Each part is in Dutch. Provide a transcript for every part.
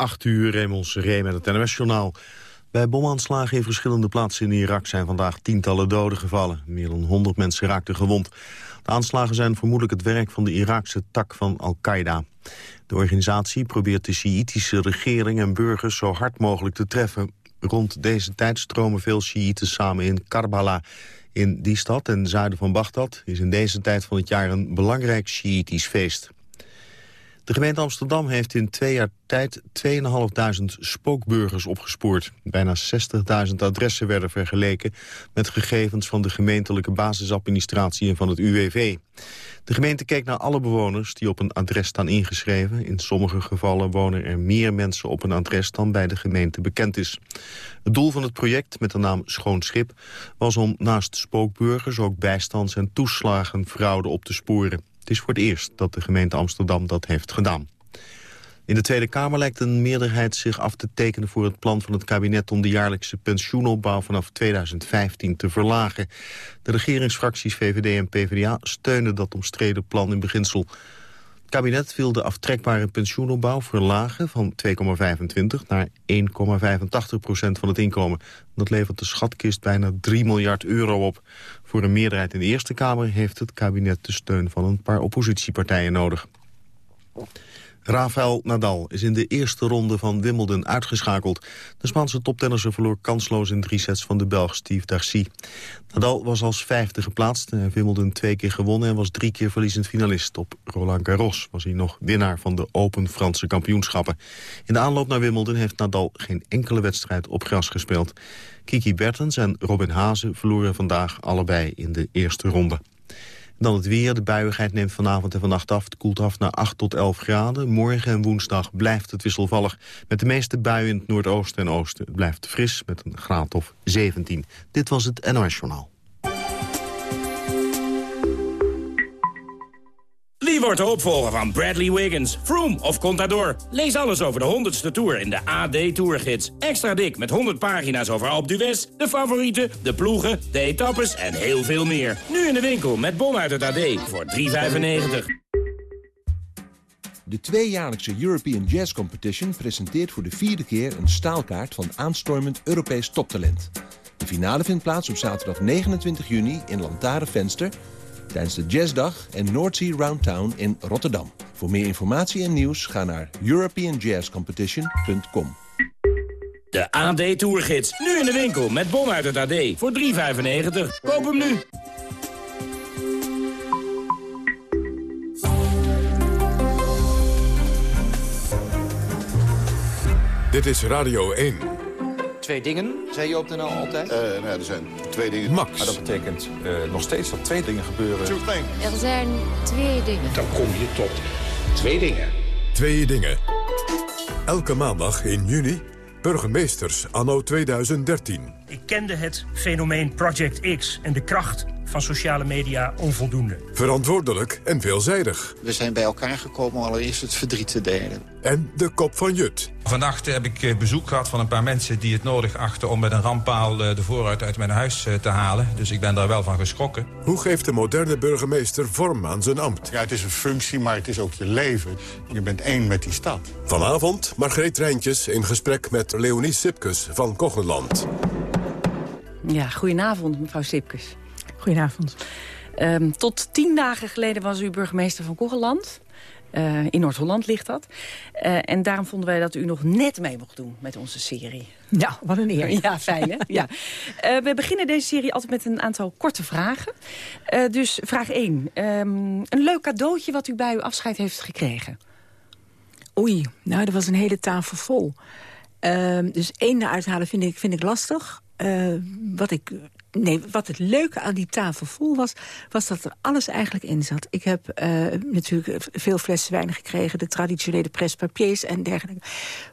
8 uur, Raymond Seré met het NOS-journaal. Bij bomaanslagen in verschillende plaatsen in Irak zijn vandaag tientallen doden gevallen. Meer dan 100 mensen raakten gewond. De aanslagen zijn vermoedelijk het werk van de Iraakse tak van Al-Qaeda. De organisatie probeert de Sjiïtische regering en burgers zo hard mogelijk te treffen. Rond deze tijd stromen veel Sjiïten samen in Karbala. In die stad en zuiden van Bagdad is in deze tijd van het jaar een belangrijk Sjiïtisch feest. De gemeente Amsterdam heeft in twee jaar tijd 2.500 spookburgers opgespoord. Bijna 60.000 adressen werden vergeleken met gegevens van de gemeentelijke basisadministratie en van het UWV. De gemeente keek naar alle bewoners die op een adres staan ingeschreven. In sommige gevallen wonen er meer mensen op een adres dan bij de gemeente bekend is. Het doel van het project met de naam Schoon Schip was om naast spookburgers ook bijstands- en toeslagenfraude op te sporen. Het is voor het eerst dat de gemeente Amsterdam dat heeft gedaan. In de Tweede Kamer lijkt een meerderheid zich af te tekenen voor het plan van het kabinet om de jaarlijkse pensioenopbouw vanaf 2015 te verlagen. De regeringsfracties VVD en PvdA steunen dat omstreden plan in beginsel. Het kabinet wil de aftrekbare pensioenopbouw verlagen van 2,25 naar 1,85 procent van het inkomen. Dat levert de schatkist bijna 3 miljard euro op. Voor een meerderheid in de Eerste Kamer heeft het kabinet de steun van een paar oppositiepartijen nodig. Rafael Nadal is in de eerste ronde van Wimbledon uitgeschakeld. De Spaanse toptennisser verloor kansloos in drie sets van de Belg Steve Darcy. Nadal was als vijfde geplaatst. Wimbledon twee keer gewonnen en was drie keer verliezend finalist. Op Roland Garros was hij nog winnaar van de Open Franse kampioenschappen. In de aanloop naar Wimbledon heeft Nadal geen enkele wedstrijd op gras gespeeld. Kiki Bertens en Robin Haase verloren vandaag allebei in de eerste ronde. Dan het weer. De buiigheid neemt vanavond en vannacht af. Het koelt af naar 8 tot 11 graden. Morgen en woensdag blijft het wisselvallig. Met de meeste buien in het noordoosten en oosten. Het blijft fris met een graad of 17. Dit was het NOS Journaal. Wordt de opvolger van Bradley Wiggins, Froome of Contador? Lees alles over de 100ste Tour in de AD Tourgids. Extra dik met 100 pagina's over Alpe d'Huez, de favorieten, de ploegen, de etappes en heel veel meer. Nu in de winkel met bon uit het AD voor 3,95. De tweejaarlijkse European Jazz Competition presenteert voor de vierde keer een staalkaart van aanstormend Europees toptalent. De finale vindt plaats op zaterdag 29 juni in Lantaren Venster tijdens de Jazzdag en Noordsea Roundtown in Rotterdam. Voor meer informatie en nieuws ga naar europeanjazzcompetition.com. De AD Tourgids, nu in de winkel met bon uit het AD voor 3,95. Koop hem nu. Dit is Radio 1. Twee dingen, zei je op de NL altijd? Uh, nou, er zijn twee dingen. Max. Maar dat betekent uh, nog steeds dat twee dingen gebeuren. Er zijn twee dingen. Dan kom je tot twee dingen. Twee dingen. Elke maandag in juni burgemeesters anno 2013. Ik kende het fenomeen Project X en de kracht van sociale media onvoldoende. Verantwoordelijk en veelzijdig. We zijn bij elkaar gekomen om allereerst het verdriet te delen. En de kop van Jut. Vannacht heb ik bezoek gehad van een paar mensen die het nodig achten... om met een rampaal de vooruit uit mijn huis te halen. Dus ik ben daar wel van geschrokken. Hoe geeft de moderne burgemeester vorm aan zijn ambt? Ja, het is een functie, maar het is ook je leven. Je bent één met die stad. Vanavond Margreet Rijntjes in gesprek met Leonie Sipkes van Kocheland. Ja, goedenavond mevrouw Sipkes. Goedenavond. Um, tot tien dagen geleden was u burgemeester van Kogeland. Uh, in Noord-Holland ligt dat. Uh, en daarom vonden wij dat u nog net mee mocht doen met onze serie. Ja, wat een eer. Ja, fijn hè? ja. Uh, we beginnen deze serie altijd met een aantal korte vragen. dus vraag 1. Um, een leuk cadeautje wat u bij uw afscheid heeft gekregen? Oei, nou, er was een hele tafel vol. Ehm, dus één eruit halen vind ik, vind ik lastig. wat ik Nee, wat het leuke aan die tafel vol was... was dat er alles eigenlijk in zat. Ik heb uh, natuurlijk veel flessen wijn gekregen... de traditionele prespapiers en dergelijke.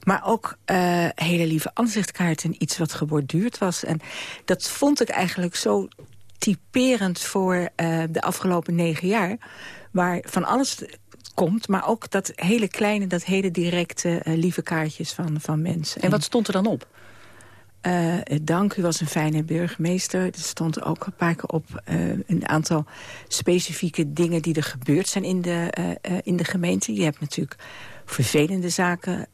Maar ook uh, hele lieve aanzichtkaarten. Iets wat geborduurd was. En dat vond ik eigenlijk zo typerend voor uh, de afgelopen negen jaar... waar van alles komt, maar ook dat hele kleine, dat hele directe lieve kaartjes van, van mensen. En wat stond er dan op? Uh, dank, u was een fijne burgemeester. Er stond ook een paar keer op uh, een aantal specifieke dingen die er gebeurd zijn in de, uh, in de gemeente. Je hebt natuurlijk vervelende zaken,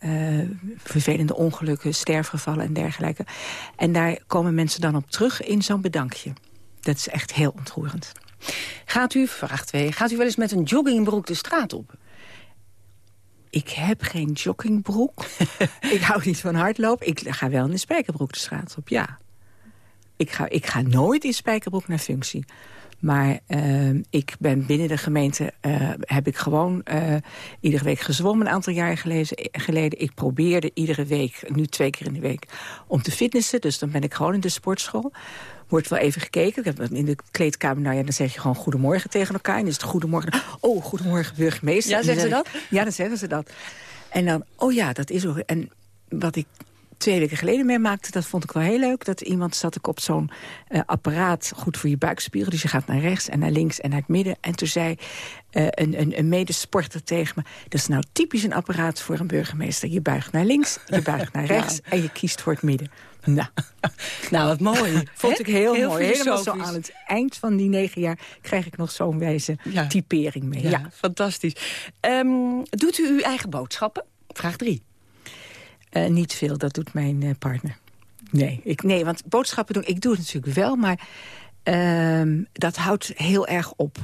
vervelende ongelukken, sterfgevallen en dergelijke. En daar komen mensen dan op terug in zo'n bedankje. Dat is echt heel ontroerend. Gaat u, vraag 2, gaat u wel eens met een joggingbroek de straat op? Ik heb geen joggingbroek. ik hou niet van hardlopen. Ik ga wel in de spijkerbroek de straat op, ja. Ik ga, ik ga nooit in spijkerbroek naar functie. Maar uh, ik ben binnen de gemeente, uh, heb ik gewoon uh, iedere week gezwommen een aantal jaar geleden, geleden. Ik probeerde iedere week, nu twee keer in de week, om te fitnessen. Dus dan ben ik gewoon in de sportschool. Wordt wel even gekeken. Ik heb in de kleedkamer, nou ja, dan zeg je gewoon goedemorgen tegen elkaar. En dan is het goedemorgen, oh, goedemorgen burgemeester. Ja, zeggen ze dat? Ja, dan zeggen ze dat. En dan, oh ja, dat is ook. En wat ik twee weken geleden meemaakte, dat vond ik wel heel leuk. Dat iemand zat ik op zo'n uh, apparaat, goed voor je buikspieren. Dus je gaat naar rechts en naar links en naar het midden. En toen zei uh, een, een, een medesporter tegen me... dat is nou typisch een apparaat voor een burgemeester. Je buigt naar links, je buigt naar rechts en je kiest voor het midden. Nou, nou wat mooi. Vond ik heel, heel mooi. Helemaal zo aan het eind van die negen jaar krijg ik nog zo'n wijze ja. typering mee. Ja, ja. fantastisch. Um, doet u uw eigen boodschappen? Vraag drie. Uh, niet veel, dat doet mijn uh, partner. Nee, ik, nee, want boodschappen doen, ik doe het natuurlijk wel, maar uh, dat houdt heel erg op.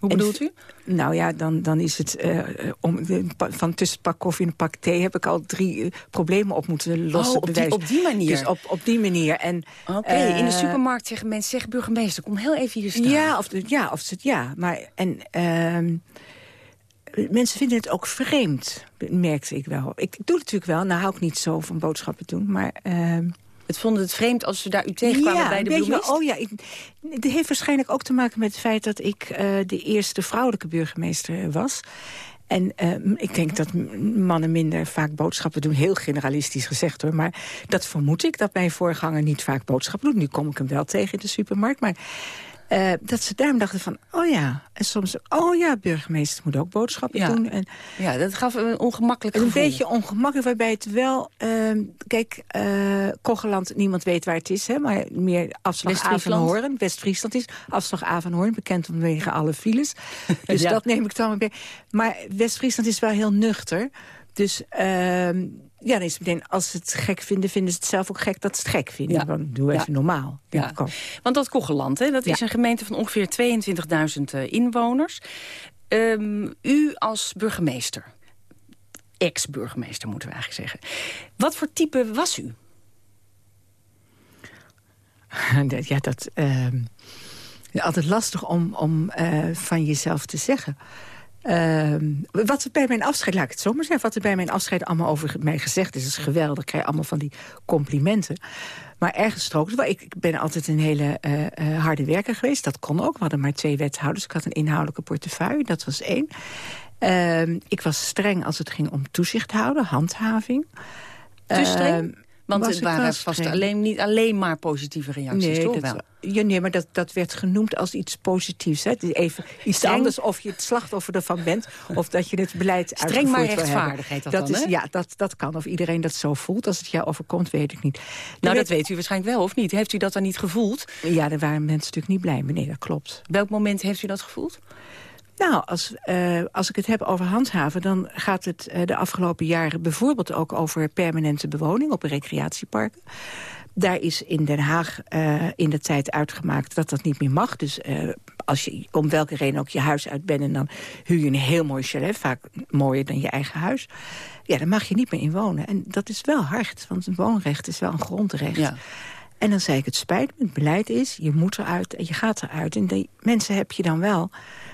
Hoe bedoelt u? Nou ja, dan, dan is het uh, om, van tussen een pak koffie en een pak thee... heb ik al drie uh, problemen op moeten lossen. Oh, op, die, op die manier? Dus op, op die manier. Oké, okay, uh, in de supermarkt zeggen mensen... zeg burgemeester, kom heel even hier staan. Ja, of, ja, of het, ja maar... En, ehm, mensen vinden het ook vreemd, merkte ik wel. Ik doe het natuurlijk wel, nou hou ik niet zo van boodschappen doen, maar... Het vonden het vreemd als ze daar u tegenkwamen ja, bij de bloemist? oh ja, ik, het heeft waarschijnlijk ook te maken met het feit... dat ik uh, de eerste vrouwelijke burgemeester was. En uh, ik denk dat mannen minder vaak boodschappen doen. Heel generalistisch gezegd hoor. Maar dat vermoed ik, dat mijn voorganger niet vaak boodschappen doet. Nu kom ik hem wel tegen in de supermarkt. Maar uh, dat ze daarom dachten van, oh ja. En soms, oh ja, burgemeester moet ook boodschappen ja. doen. En, ja, dat gaf een ongemakkelijk Een gevoel. beetje ongemakkelijk, waarbij het wel... Uh, kijk, uh, Kogeland, niemand weet waar het is, hè, maar meer afslag Avanhoorn. West-Friesland is afslag Avanhoorn, bekend vanwege alle files. Dus ja. dat neem ik dan weer. Maar West-Friesland is wel heel nuchter. Dus... Uh, ja, dan is het meteen, als ze het gek vinden, vinden ze het zelf ook gek dat ze het gek vinden. Ja. Dan doe even ja. normaal. Ja. Want dat Kocheland, hè, dat is een gemeente van ongeveer 22.000 uh, inwoners. Um, u als burgemeester, ex-burgemeester moeten we eigenlijk zeggen. Wat voor type was u? ja, dat... Uh, altijd lastig om, om uh, van jezelf te zeggen. Uh, wat er bij mijn afscheid, laat ik het zo maar zeggen... wat er bij mijn afscheid allemaal over mij gezegd is... is geweldig, ik krijg allemaal van die complimenten. Maar ergens strookt het Ik, ik ben altijd een hele uh, uh, harde werker geweest. Dat kon ook. We hadden maar twee wethouders. Ik had een inhoudelijke portefeuille, dat was één. Uh, ik was streng als het ging om toezicht houden, handhaving. Te streng? Want het waren vast alleen, niet alleen maar positieve reacties, nee, toch dat, wel? Ja, nee, maar dat, dat werd genoemd als iets positiefs. Hè. Even iets Streng. anders of je het slachtoffer ervan bent... of dat je het beleid Streng maar rechtvaardig heet dat, dat dan, is? Ja, dat, dat kan. Of iedereen dat zo voelt. Als het jou overkomt, weet ik niet. Nou, weet, dat weet u waarschijnlijk wel, of niet? Heeft u dat dan niet gevoeld? Ja, daar waren mensen natuurlijk niet blij mee. Nee, dat klopt. Welk moment heeft u dat gevoeld? Nou, als, uh, als ik het heb over handhaven... dan gaat het uh, de afgelopen jaren bijvoorbeeld ook over permanente bewoning... op recreatieparken. Daar is in Den Haag uh, in de tijd uitgemaakt dat dat niet meer mag. Dus als je om welke reden ook je huis uit bent... en dan huur je een heel mooi chalet, vaak mooier dan je eigen huis... ja, dan mag je niet meer in wonen. En dat is wel hard, want een woonrecht is wel een grondrecht. Ja. En dan zei ik, het spijt me, het beleid is, je moet eruit en je gaat eruit. En die mensen heb je dan wel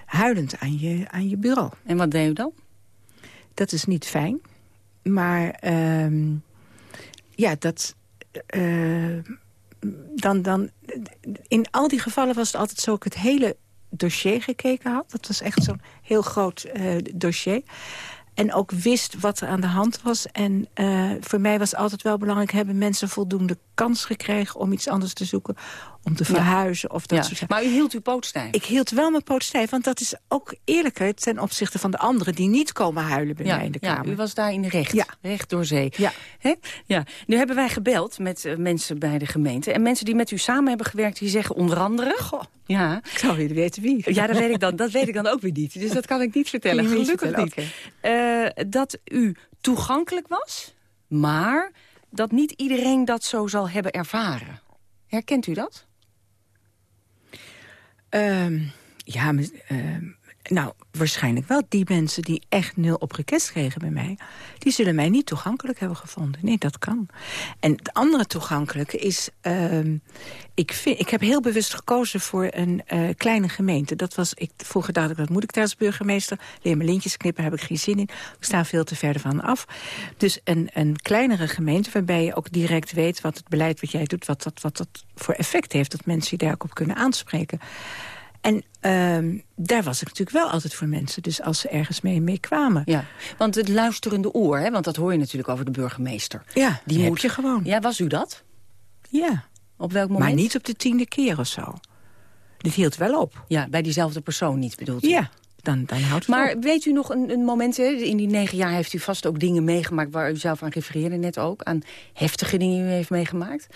huilend aan je, aan je bureau. En wat deed u dan? Dat is niet fijn. Maar uh, ja, dat... Uh, dan, dan, in al die gevallen was het altijd zo... dat ik het hele dossier gekeken had. Dat was echt zo'n heel groot uh, dossier. En ook wist wat er aan de hand was. En uh, voor mij was altijd wel belangrijk... hebben mensen voldoende kans gekregen om iets anders te zoeken... om te verhuizen of dat ja. soort Maar u hield uw poot stijf? Ik hield wel mijn poot stijf, want dat is ook eerlijker... ten opzichte van de anderen die niet komen huilen bij ja, mij in de kamer. Ja, u was daar in recht, ja. recht door zee. Ja. Ja. Nu hebben wij gebeld met uh, mensen bij de gemeente. En mensen die met u samen hebben gewerkt, die zeggen onder andere... Goh, ja. ik zou willen weten wie. Ja, dat weet, ik dan, dat weet ik dan ook weer niet. Dus dat kan ik niet vertellen, Niet gelukkig vertellen, niet. Okay. Eh, dat u toegankelijk was, maar dat niet iedereen dat zo zal hebben ervaren. Herkent u dat? Um, ja, uh, nou, waarschijnlijk wel. Die mensen die echt nul op request kregen bij mij... die zullen mij niet toegankelijk hebben gevonden. Nee, dat kan. En het andere toegankelijke is... Uh, ik, vind, ik heb heel bewust gekozen voor een uh, kleine gemeente. Dat was, ik, vroeger dacht ik, wat moet ik daar als burgemeester? Leer mijn lintjes knippen, heb ik geen zin in. Ik sta veel te verder van af. Dus een, een kleinere gemeente waarbij je ook direct weet... wat het beleid wat jij doet, wat dat, wat dat voor effect heeft. Dat mensen je daar ook op kunnen aanspreken. En uh, daar was ik natuurlijk wel altijd voor mensen. Dus als ze ergens mee, mee kwamen. Ja, want het luisterende oor, hè, want dat hoor je natuurlijk over de burgemeester. Ja, die moet je gewoon. Ja, was u dat? Ja. Op welk moment? Maar niet op de tiende keer of zo. Dit hield wel op. Ja, bij diezelfde persoon niet bedoelt u? Ja, dan, dan houdt het Maar op. weet u nog een, een moment, hè? in die negen jaar heeft u vast ook dingen meegemaakt... waar u zelf aan refereerde net ook, aan heftige dingen die u heeft meegemaakt.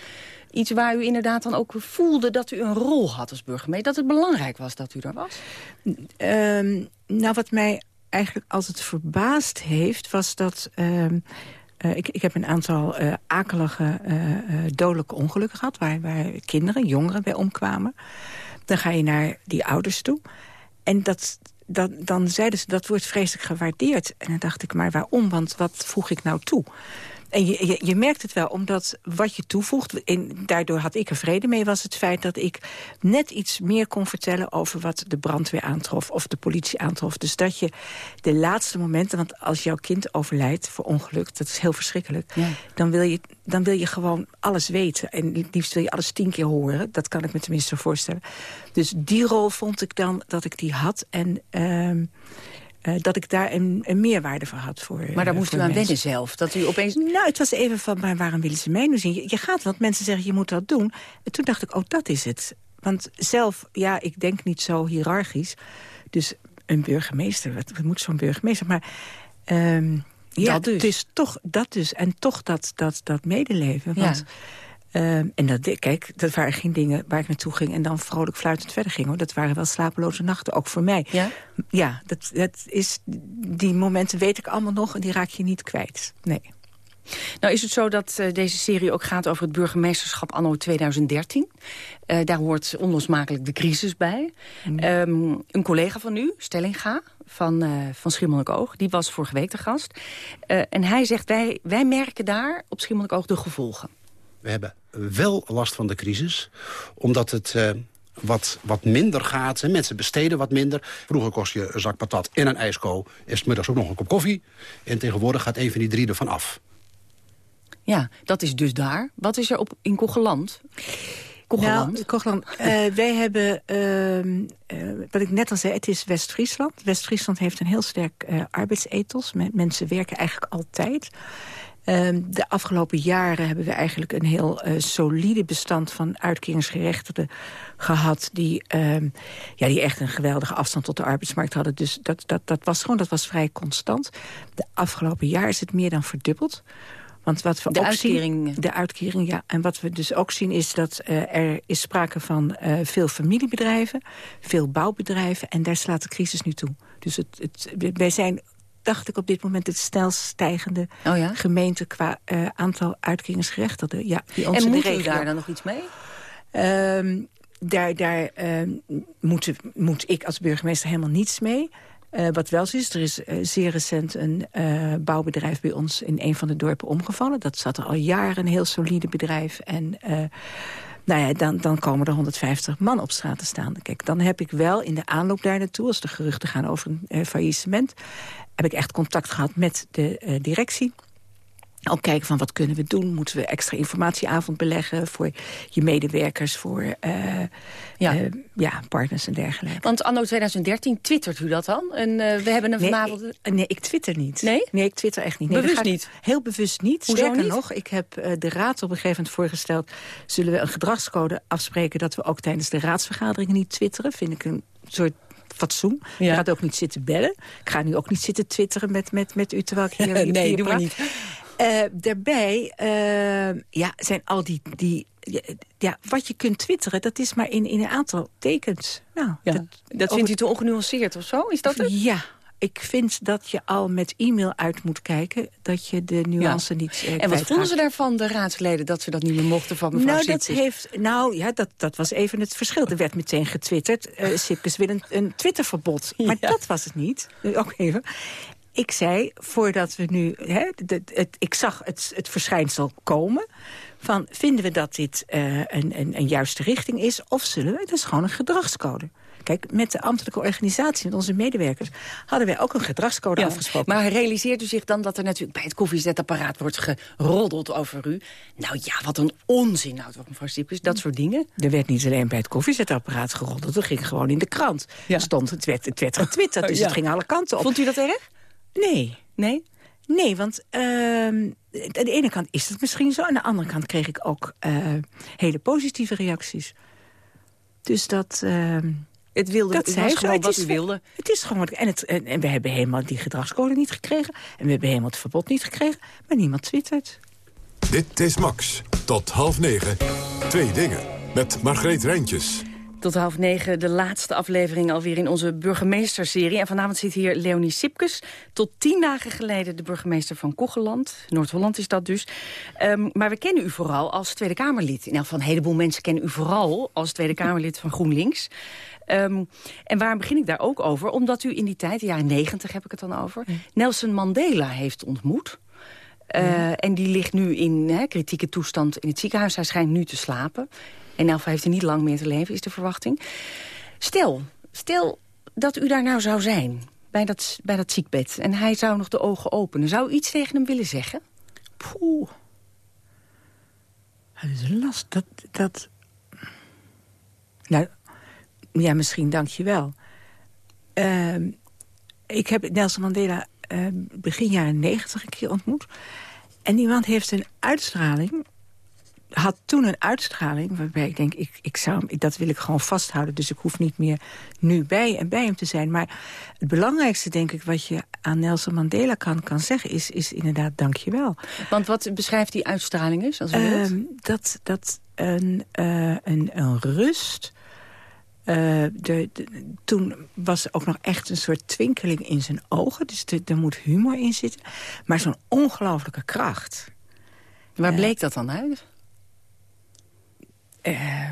Iets waar u inderdaad dan ook voelde dat u een rol had als burgemeester. Dat het belangrijk was dat u daar was? Um, nou, wat mij eigenlijk altijd verbaasd heeft, was dat... Um, uh, ik, ik heb een aantal uh, akelige, uh, dodelijke ongelukken gehad... Waar, waar kinderen, jongeren bij omkwamen. Dan ga je naar die ouders toe. En dat, dat, dan zeiden ze, dat wordt vreselijk gewaardeerd. En dan dacht ik, maar waarom? Want wat voeg ik nou toe? En je, je, je, merkt het wel, omdat wat je toevoegt... en daardoor had ik er vrede mee, was het feit dat ik net iets meer kon vertellen... over wat de brandweer aantrof of de politie aantrof. Dus dat je de laatste momenten... want als jouw kind overlijdt voor ongeluk, dat is heel verschrikkelijk... Ja. Dan, wil je, dan wil je gewoon alles weten. En liefst wil je alles tien keer horen. Dat kan ik me tenminste voorstellen. Dus die rol vond ik dan dat ik die had. En... Uh, uh, dat ik daar een, een, meerwaarde voor had. Voor, maar daar moest u aan wennen zelf? Dat u opeens... Nou, het was even van, maar waarom willen ze mij nu zien? Je, je, gaat, want mensen zeggen, je moet dat doen. En toen dacht ik, oh, dat is het. Want zelf, ja, ik denk niet zo hiërarchisch. Dus een burgemeester, wat, wat moet zo'n burgemeester? Maar um, ja, dat dus. het is toch dat dus. En toch dat, dat, dat medeleven. Want, ja. Uh, en dat, kijk, dat waren geen dingen waar ik naartoe ging... en dan vrolijk fluitend verder ging. Hoor. Dat waren wel slapeloze nachten, ook voor mij. Ja? Ja, dat, dat is, die momenten weet ik allemaal nog... en die raak je niet kwijt. Nee. Nou is het zo dat uh, deze serie ook gaat over het burgemeesterschap anno 2013. Uh, daar hoort onlosmakelijk de crisis bij. Mm. Um, een collega van u, Stellinga, van, uh, van Schiermonnikoog... die was vorige week de gast. en hij zegt, wij, wij merken daar op Schiermonnikoog de gevolgen. We hebben wel last van de crisis, omdat het uh, wat, wat minder gaat. En mensen besteden wat minder. Vroeger kost je een zak patat en een ijsko. Is het middags ook nog een kop koffie. En tegenwoordig gaat een van die drie ervan af. Ja, dat is dus daar. Wat is er op, in Kogeland? Kogeland? Nou, Kogeland. uh, wij hebben, uh, uh, wat ik net al zei, het is West-Friesland. West-Friesland heeft een heel sterk arbeidsethos. Mensen werken eigenlijk altijd. Um, de afgelopen jaren hebben we eigenlijk een heel uh, solide bestand van uitkeringsgerechtigden gehad. Die, um, ja, die echt een geweldige afstand tot de arbeidsmarkt hadden. Dus dat, dat, dat was gewoon dat was vrij constant. De afgelopen jaar is het meer dan verdubbeld. Want wat we de ook uitkering. zien, de uitkering, ja. En wat we dus ook zien is dat uh, er is sprake van uh, veel familiebedrijven, veel bouwbedrijven. En daar slaat de crisis nu toe. Dus het, het, wij zijn dacht ik op dit moment het snelst stijgende oh ja? gemeente qua uh, aantal uitkeringsgerechtigden. Ja, die en u daar dan nog iets mee? Um, daar daar um, moet, moet ik als burgemeester helemaal niets mee. Uh, wat wel zo is, er is uh, zeer recent een bouwbedrijf bij ons in een van de dorpen omgevallen. Dat zat er al jaren, een heel solide bedrijf. En nou ja, dan, dan komen er 150 man op straat te staan. Kijk, dan heb ik wel in de aanloop daar naartoe, als de geruchten gaan over een faillissement heb ik echt contact gehad met de uh, directie. Ook kijken van wat kunnen we doen. Moeten we extra informatieavond beleggen voor je medewerkers, voor uh, ja. Uh, ja, partners en dergelijke. Want anno 2013 twittert u dat dan? En uh, we hebben een nee, vanavond... Ik, nee, ik twitter niet. Nee? Nee, ik twitter echt niet. Nee, bewust niet? Heel bewust niet. Hoezo Sterker niet? nog, ik heb de raad op een gegeven moment voorgesteld... zullen we een gedragscode afspreken dat we ook tijdens de raadsvergaderingen niet twitteren. Vind ik een soort fatsoen. Ja. Ik ga ook niet zitten bellen. Ik ga nu ook niet zitten twitteren met, met, met u terwijl ik hier... hier nee, hier doe maar niet. Uh, daarbij uh, ja, zijn al die, die ja, wat je kunt twitteren, dat is maar in, in een aantal tekens. Nou, ja. Dat, dat vindt u te ongenuanceerd of zo? Is dat het? Ja, ik vind dat je al met e-mail uit moet kijken... dat je de nuance niet uh, En wat vonden ze daarvan, de raadsleden, dat ze dat niet meer mochten van mevrouw nou, Sipkes? Dat heeft, nou, ja, dat, dat was even het verschil. Er werd meteen getwitterd, uh, Sipkes wil een, een Twitterverbod. Maar ja. dat was het niet. Ook even. Ik zei, voordat we nu... Hè, het, het, ik zag het, het verschijnsel komen... van vinden we dat dit uh, een, een, een juiste richting is... of zullen we... Dat is gewoon een gedragscode. Kijk, met de ambtelijke organisatie, met onze medewerkers... hadden wij ook een gedragscode ja, afgesproken. Maar realiseert u zich dan dat er natuurlijk bij het koffiezetapparaat wordt geroddeld over u? Nou ja, wat een onzin, nou toch, mevrouw Stiepjes, dat soort dingen. Er werd niet alleen bij het koffiezetapparaat geroddeld, er ging gewoon in de krant. Ja. Er stond, het werd, het werd getwitterd, dus ja. het ging alle kanten op. Vond u dat erg? Nee. Nee? Nee, want uh, aan de ene kant is het misschien zo... aan de andere kant kreeg ik ook uh, hele positieve reacties. Dus dat... Uh, het wilde, dat het was gewoon het wat u wilde. Het is gewoon, en, het, en, en, we hebben helemaal die gedragscode niet gekregen. En we hebben helemaal het verbod niet gekregen. Maar niemand twittert. Dit is Max. Tot half negen. Twee dingen. Met Margreet Rijntjes. Tot half negen, de laatste aflevering alweer in onze burgemeesterserie. En vanavond zit hier Leonie Sipkes. Tot tien dagen geleden de burgemeester van Kocheland. Noord-Holland is dat dus. Um, maar we kennen u vooral als Tweede Kamerlid. In elk geval een heleboel mensen kennen u vooral als Tweede Kamerlid van GroenLinks. Um, en waarom begin ik daar ook over? Omdat u in die tijd, de jaren negentig heb ik het dan over... Nelson Mandela heeft ontmoet. Uh, ja. En die ligt nu in kritieke toestand in het ziekenhuis. Hij schijnt nu te slapen. En Elfa heeft hij niet lang meer te leven, is de verwachting. Stel, stel dat u daar nou zou zijn, bij dat, bij dat ziekbed... en hij zou nog de ogen openen. Zou u iets tegen hem willen zeggen? Poeh. Dat is last. Dat, dat... Nou, ja, misschien dank je wel. Uh, ik heb Nelson Mandela uh, begin jaren negentig een keer ontmoet. En die man heeft een uitstraling had toen een uitstraling waarbij ik denk, ik, ik zou, dat wil ik gewoon vasthouden. Dus ik hoef niet meer nu bij en bij hem te zijn. Maar het belangrijkste, denk ik, wat je aan Nelson Mandela kan, kan zeggen... is, is inderdaad dankjewel. Want wat beschrijft die uitstraling eens? Als uh, dat dat een, uh, een, een rust... Uh, de, de, toen was er ook nog echt een soort twinkeling in zijn ogen. Dus de, er moet humor in zitten. Maar zo'n ongelooflijke kracht. Waar bleek dat dan uit? Uh,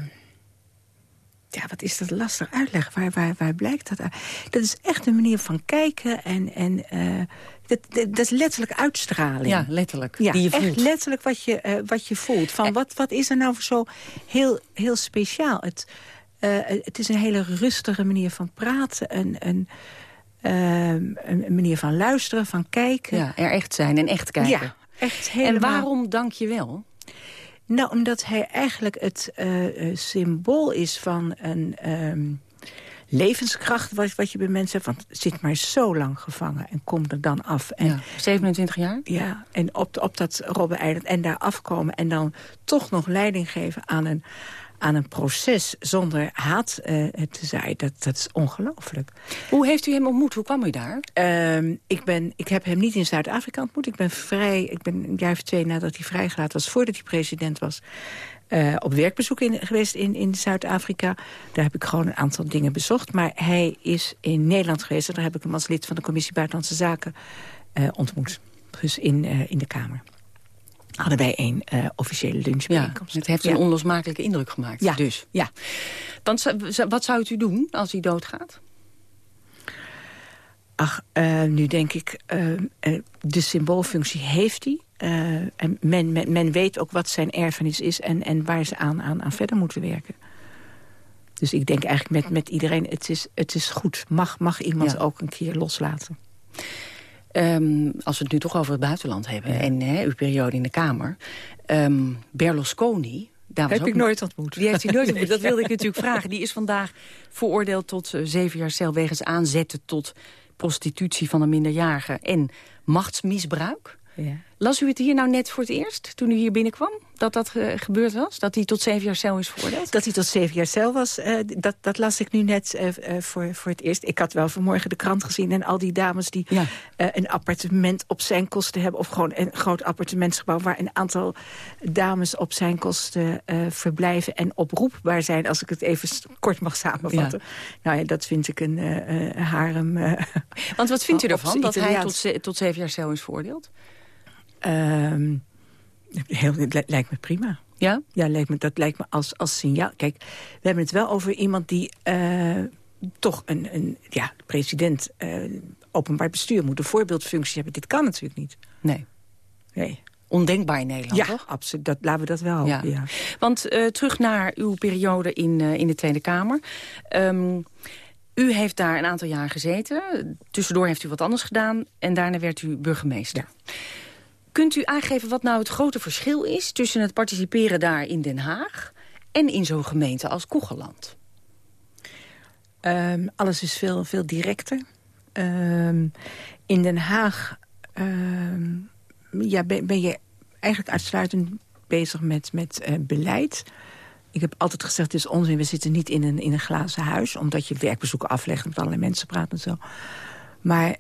ja, wat is dat lastig uitleggen? Waar, waar, waar blijkt dat uit? Dat is echt een manier van kijken en... en uh, dat, dat, dat, is letterlijk uitstraling. Ja, letterlijk. Ja, die je voelt. echt letterlijk wat je, uh, wat je voelt. Van wat, wat is er nou zo heel, heel speciaal? Het, het is een hele rustige manier van praten. Een, een, een manier van luisteren, van kijken. Ja, er echt zijn en echt kijken. Ja, echt helemaal. En waarom dank je wel? Nou, omdat hij eigenlijk het uh, symbool is van een um, levenskracht... Wat, wat je bij mensen hebt, want zit maar zo lang gevangen en komt er dan af. En, ja, 27 jaar? Ja, en op, op dat Robben-eiland en daar afkomen... en dan toch nog leiding geven aan een, aan een proces zonder haat uh, te zaaien. Dat, dat is ongelooflijk. Hoe heeft u hem ontmoet? Hoe kwam u daar? Uh, ik, ben, ik heb hem niet in Zuid-Afrika ontmoet. Ik ben vrij, ik ben een jaar of twee nadat hij vrijgelaten was... voordat hij president was, uh, op werkbezoek in, geweest in, in Zuid-Afrika. Daar heb ik gewoon een aantal dingen bezocht. Maar hij is in Nederland geweest... en daar heb ik hem als lid van de Commissie Buitenlandse Zaken uh, ontmoet. Dus in, in de Kamer hadden wij een uh, officiële lunchbijeenkomst. Ja, het heeft een ja. onlosmakelijke indruk gemaakt. Ja. Dus. ja. Want wat zou het u doen als hij doodgaat? Ach, uh, nu denk ik, uh, de symboolfunctie heeft hij. en men, men, men, weet ook wat zijn erfenis is en, en waar ze aan, aan, aan verder moeten werken. Dus ik denk eigenlijk met, met iedereen, het is, het is goed. Mag, mag iemand ja. ook een keer loslaten. Um, als we het nu toch over het buitenland hebben... Ja. en uw periode in de Kamer. Um, Berlusconi... Daar Heb ik nooit ontmoet. Die heeft u nooit ontmoet. Dat wilde ik natuurlijk vragen. Die is vandaag veroordeeld tot uh, zeven jaar cel... wegens aanzetten tot prostitutie van een minderjarige... en machtsmisbruik. Ja. Las u het hier nou net voor het eerst, toen u hier binnenkwam? Dat dat gebeurd was? Dat hij tot zeven jaar cel is veroordeeld? Dat hij tot zeven jaar cel was, uh, dat, dat las ik nu net uh, voor, voor het eerst. Ik had wel vanmorgen de krant gezien en al die dames die ja. een appartement op zijn kosten hebben... of gewoon een groot appartementsgebouw waar een aantal dames op zijn kosten verblijven... en oproepbaar zijn, als ik het even kort mag samenvatten. Ja. Nou ja, dat vind ik een harem... Want wat vindt u ervan, dat hij tot, tot zeven jaar cel is veroordeeld? Um, heel, het lijkt me prima. Ja? Ja, lijkt me, dat lijkt me als, als signaal. Kijk, we hebben het wel over iemand die uh, toch een, een ja, president uh, openbaar bestuur moet. Een voorbeeldfunctie hebben. Dit kan natuurlijk niet. Nee. Nee. Ondenkbaar in Nederland, ja, toch? absoluut. Dat, laten we dat wel ja. ja. Want uh, terug naar uw periode in, in de Tweede Kamer. Um, u heeft daar een aantal jaar gezeten. Tussendoor heeft u wat anders gedaan. En daarna werd u burgemeester. Ja. Kunt u aangeven wat nou het grote verschil is... tussen het participeren daar in Den Haag... en in zo'n gemeente als Koegeland? Um, alles is veel, veel directer. Um, in Den Haag um, ja, ben, ben, je eigenlijk uitsluitend bezig met, met uh, beleid. Ik heb altijd gezegd, het is onzin, we zitten niet in een, in een glazen huis... omdat je werkbezoeken aflegt, met allerlei mensen praten en zo. Maar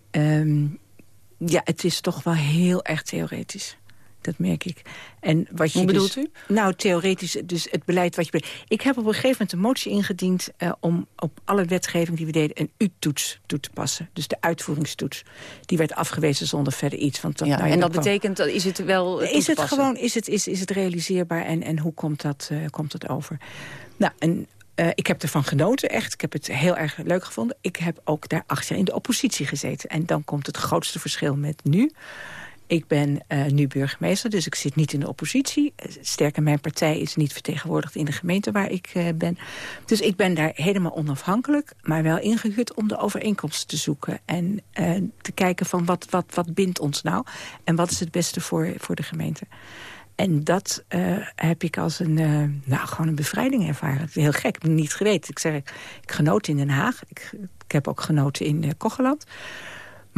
ja, het is toch wel heel erg theoretisch. Dat merk ik. En wat je Hoe bedoelt dus, u? Nou, theoretisch, dus het beleid wat je... Ik heb op een gegeven moment een motie ingediend... Uh, om op alle wetgeving die we deden een U-toets toe te passen. Dus de uitvoeringstoets. Die werd afgewezen zonder verder iets. Want dat, ja, nou ja, en dat kwam. betekent, is het wel Is het gewoon, is het, is, is het realiseerbaar en, en hoe komt dat, uh, komt dat over? Nou, en Uh, ik heb ervan genoten, echt. Ik heb het heel erg leuk gevonden. Ik heb ook daar acht jaar in de oppositie gezeten. En dan komt het grootste verschil met nu. Ik ben uh, nu burgemeester, dus ik zit niet in de oppositie. Sterker, mijn partij is niet vertegenwoordigd in de gemeente waar ik ben. Dus ik ben daar helemaal onafhankelijk, maar wel ingehuurd om de overeenkomsten te zoeken. En te kijken van wat, wat, wat bindt ons nou? En wat is het beste voor, voor de gemeente? En dat uh, heb ik als een, uh, nou, gewoon een bevrijding ervaren. Heel gek, ik niet geweten. Ik zeg, ik, ik genoot in Den Haag. Ik, ik heb ook genoten in uh, Kocheland.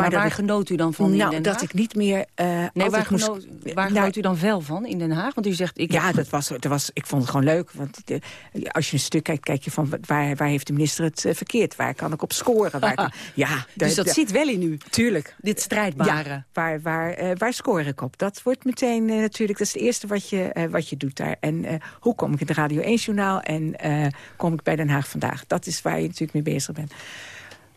Maar, maar waar ik, genoot u dan van nou, in Den Haag? dat ik niet meer... nee, waar, genoot, waar genoot u dan wel van in Den Haag? Want u zegt... Ik ja, dat was, dat was, ik vond het gewoon leuk. Want de, als je een stuk kijkt, kijk je van... waar, waar heeft de minister het uh, verkeerd? Waar kan ik op scoren? Waar kan, ja, dus dat ja, zit wel in u? Tuurlijk. Dit strijdbare? Ja, waar, waar, uh, waar score ik op? Dat wordt meteen natuurlijk... Dat is het eerste wat je, wat je doet daar. En hoe kom ik in het Radio 1-journaal? En kom ik bij Den Haag Vandaag? Dat is waar je natuurlijk mee bezig bent.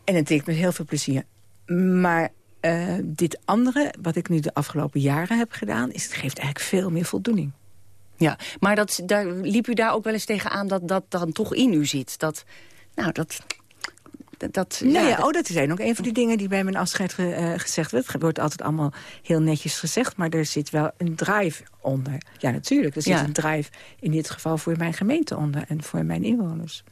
En het deed ik met heel veel plezier. Maar uh, dit andere, wat ik nu de afgelopen jaren heb gedaan... Is, het geeft eigenlijk veel meer voldoening. Ja, maar dat, daar, liep u daar ook wel eens tegenaan dat dat dan toch in u zit? Dat, nou, dat... Dat, nou ja, ja, oh, dat is ook een van die dingen die bij mijn afscheid ge, uh, gezegd werd. Het wordt altijd allemaal heel netjes gezegd, maar er zit wel een drive onder. Ja, natuurlijk. Er zit Ja. een drive in dit geval voor mijn gemeente onder en voor mijn inwoners.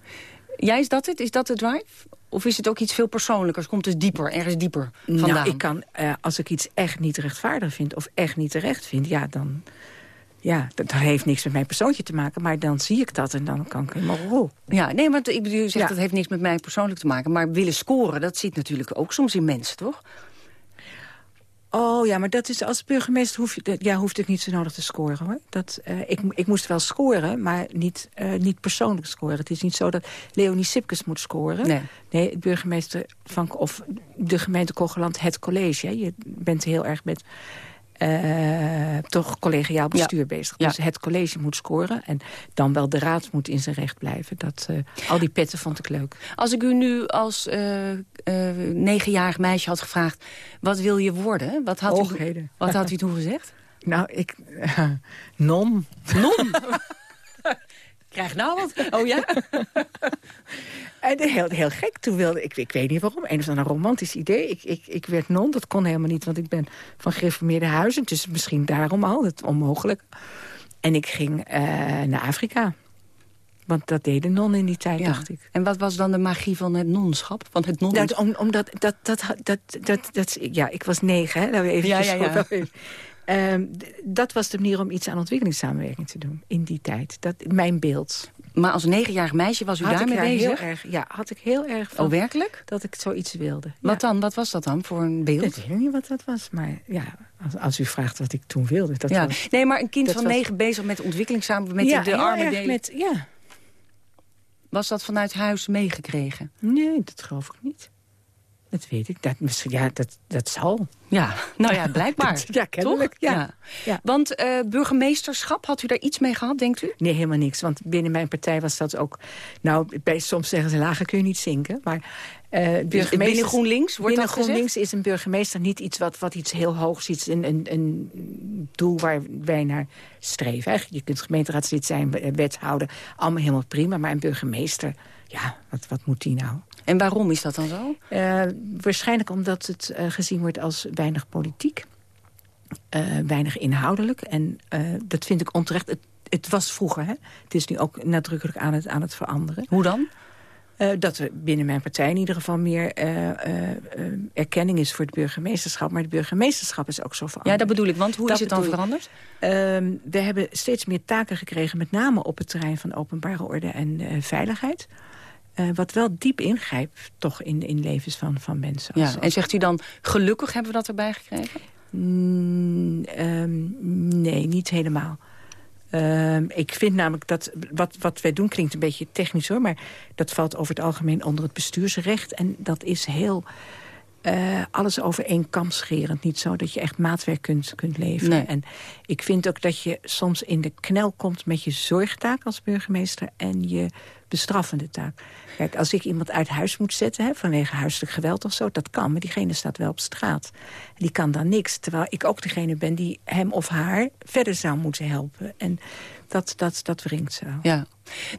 Ja, is dat het? Is dat de drive? Of is het ook iets veel persoonlijkers? Komt het dieper, ergens dieper vandaan? Nou, ik kan, uh, als ik iets echt niet rechtvaardig vind of echt niet terecht vind, ja, dan... Ja, dat, heeft niks met mijn persoontje te maken, maar dan zie ik dat en dan kan ik helemaal rol. Ja, nee, want ik bedoel, u zegt Ja. dat heeft niks met mij persoonlijk te maken. Maar willen scoren, dat zit natuurlijk ook soms in mensen, toch? Oh ja, maar dat is als burgemeester hoef je, ja, hoeft het niet zo nodig te scoren hoor. Dat, uh, ik, ik moest wel scoren, maar niet, uh, niet persoonlijk scoren. Het is niet zo dat Leonie Sipkes moet scoren. Nee. nee het burgemeester van of de gemeente Kogeland, het college. Hè. Je bent heel erg met uh, toch collegiaal bestuur Ja. bezig. Ja. Dus het college moet scoren en dan wel de raad moet in zijn recht blijven. Dat, uh, al die petten vond ik leuk. Als ik u nu als uh, negenjarig meisje had gevraagd... wat wil je worden? Wat had, u, wat had u toen gezegd? Nou, ik... Non. Non? Krijg nou wat? Oh ja? En heel, heel gek. Toen wilde ik, ik weet niet waarom, een of ander romantisch idee. Ik, ik, ik werd non, dat kon helemaal niet, want ik ben van gereformeerde huizen. Dus misschien daarom al, het onmogelijk. En ik ging uh, naar Afrika. Want dat deden non in die tijd, Ja. dacht ik. En wat was dan de magie van het nonschap? Van het non... Om, omdat dat, dat, dat, dat, dat, ja, ik was negen, hè? We eventjes Ja, ja, ja. Ehm, dat was de manier om iets aan ontwikkelingssamenwerking te doen in die tijd. Dat, mijn beeld. Maar als negenjarig meisje was u Had daarmee daar bezig? Heel erg, ja, had ik heel erg van Oh, werkelijk? dat ik zoiets wilde. Wat dan? Wat was dat dan voor een beeld? Ik weet niet wat dat was, maar ja, Als, als u vraagt wat ik toen wilde. Dat ja. was, nee, maar een kind van was- negen bezig met ontwikkelingssamenwerking, met ja, de armen delen. Met, ja. Was dat vanuit huis meegekregen? Nee, dat geloof ik niet. Dat weet ik. Dat, misschien- ja, dat, dat zal. Ja, nou ja, blijkbaar. ja, kennelijk. Toch? Ja. Ja. Want eh, burgemeesterschap, had u daar iets mee gehad, denkt u? Nee, helemaal niks. Want binnen mijn partij was dat ook... Nou, bij, soms zeggen ze lager kun je niet zinken. Maar eh binnen GroenLinks wordt binnen dat gezegd? GroenLinks is een burgemeester niet iets wat, wat iets heel hoogs is. Een, een, een doel waar wij naar streven. Eigenlijk, Je kunt gemeenteraadslid zijn, wethouder. Allemaal helemaal prima. Maar een burgemeester, ja, wat, wat moet die nou? En waarom is dat dan zo? Eh, waarschijnlijk omdat het eh, gezien wordt als weinig politiek. eh, weinig inhoudelijk. En dat vind ik onterecht. Het, het was vroeger, hè? Het is nu ook nadrukkelijk aan het, aan het veranderen. Hoe dan? Dat er binnen mijn partij in ieder geval meer erkenning is voor het burgemeesterschap. Maar het burgemeesterschap is ook zo veranderd. Ja, dat bedoel ik. Want hoe Dat is het dan veranderd? Ehm, we hebben steeds meer taken gekregen, met name op het terrein van openbare orde en veiligheid. Eh, wat wel diep ingrijpt toch in, in levens van, van mensen. Ja, en zegt u dan, gelukkig hebben we dat erbij gekregen? Mm, ehm, nee, niet helemaal. Ehm, ik vind namelijk dat wat, wat wij doen klinkt een beetje technisch hoor... maar dat valt over het algemeen onder het bestuursrecht. En dat is heel eh, alles over één kam scherend. Niet zo dat je echt maatwerk kunt, kunt leveren. Nee. En ik vind ook dat je soms in de knel komt met je zorgtaak als burgemeester... en je bestraffende taak. Kijk, als ik iemand uit huis moet zetten hè, vanwege huiselijk geweld of zo... dat kan, maar diegene staat wel op straat. Die kan dan niks, terwijl ik ook degene ben... die hem of haar verder zou moeten helpen. En dat, dat, dat wringt zo. Ja.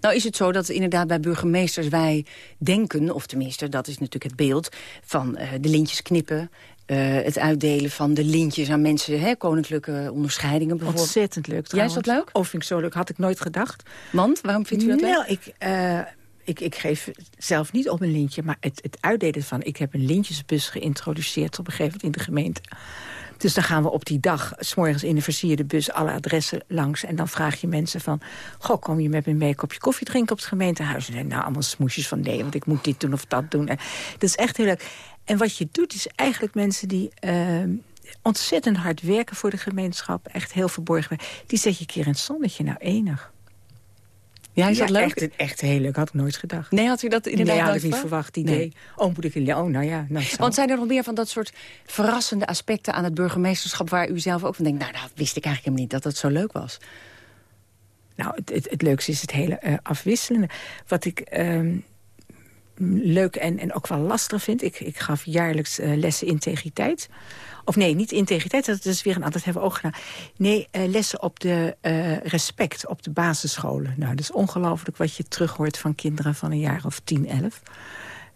Nou is het zo dat inderdaad bij burgemeesters wij denken... of tenminste, dat is natuurlijk het beeld... van eh, de lintjes knippen... eh, het uitdelen van de lintjes aan mensen, hè, koninklijke onderscheidingen bijvoorbeeld. Ontzettend leuk Ja, is trouwens. dat leuk? Oh, vind ik zo leuk. Had ik nooit gedacht. Want, waarom vindt u dat leuk? Nou, ik, eh, ik, ik geef zelf niet op een lintje, maar het, het uitdelen van... Ik heb een lintjesbus geïntroduceerd op een gegeven moment in de gemeente. Dus dan gaan we op die dag, s morgens in de versierde bus, alle adressen langs. En dan vraag je mensen van, goh, kom je met me mee een kopje koffie drinken op het gemeentehuis? En dan, nou, allemaal smoesjes van nee, want ik moet dit doen of dat doen. En dat is echt heel leuk. En wat je doet, is eigenlijk mensen die... ehm, ontzettend hard werken voor de gemeenschap. Echt heel verborgen. Die zet je een keer in het zonnetje. Nou, enig. Ja, is dat leuk? Echt, echt heel leuk. Had ik nooit gedacht. Nee, had u dat inderdaad Nee, had ik niet verwacht? verwacht. Idee. Nee. Oh, moet ik... Oh, nou ja. Nou. Want zijn er nog meer van dat soort verrassende aspecten aan het burgemeesterschap... waar u zelf ook van denkt, nou, dat wist ik eigenlijk helemaal niet dat het zo leuk was? Nou, het, het, het leukste is het hele eh, afwisselende. Wat ik ehm, leuk en, en ook wel lastig vind... Ik, ik gaf jaarlijks eh, lessen integriteit. Of nee, niet integriteit, dat is weer een ander, dat hebben we ook gedaan. Nee, eh, lessen op de eh, respect op de basisscholen. Nou, dat is ongelooflijk wat je terughoort van kinderen van een jaar of 10, 11.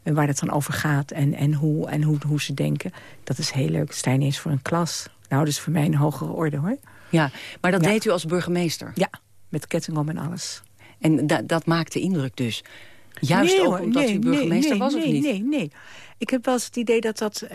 En waar het dan over gaat en, en, hoe, en hoe, hoe ze denken. Dat is heel leuk. Sta je ineens voor een klas. Nou, dat is voor mij een hogere orde, hoor. Ja, maar dat Ja. deed u als burgemeester? Ja, met ketting om en alles. En da- dat maakte indruk dus? Juist Nee, ook omdat nee, u burgemeester nee, was nee, of niet? Nee, nee. Ik heb wel eens het idee dat, dat eh,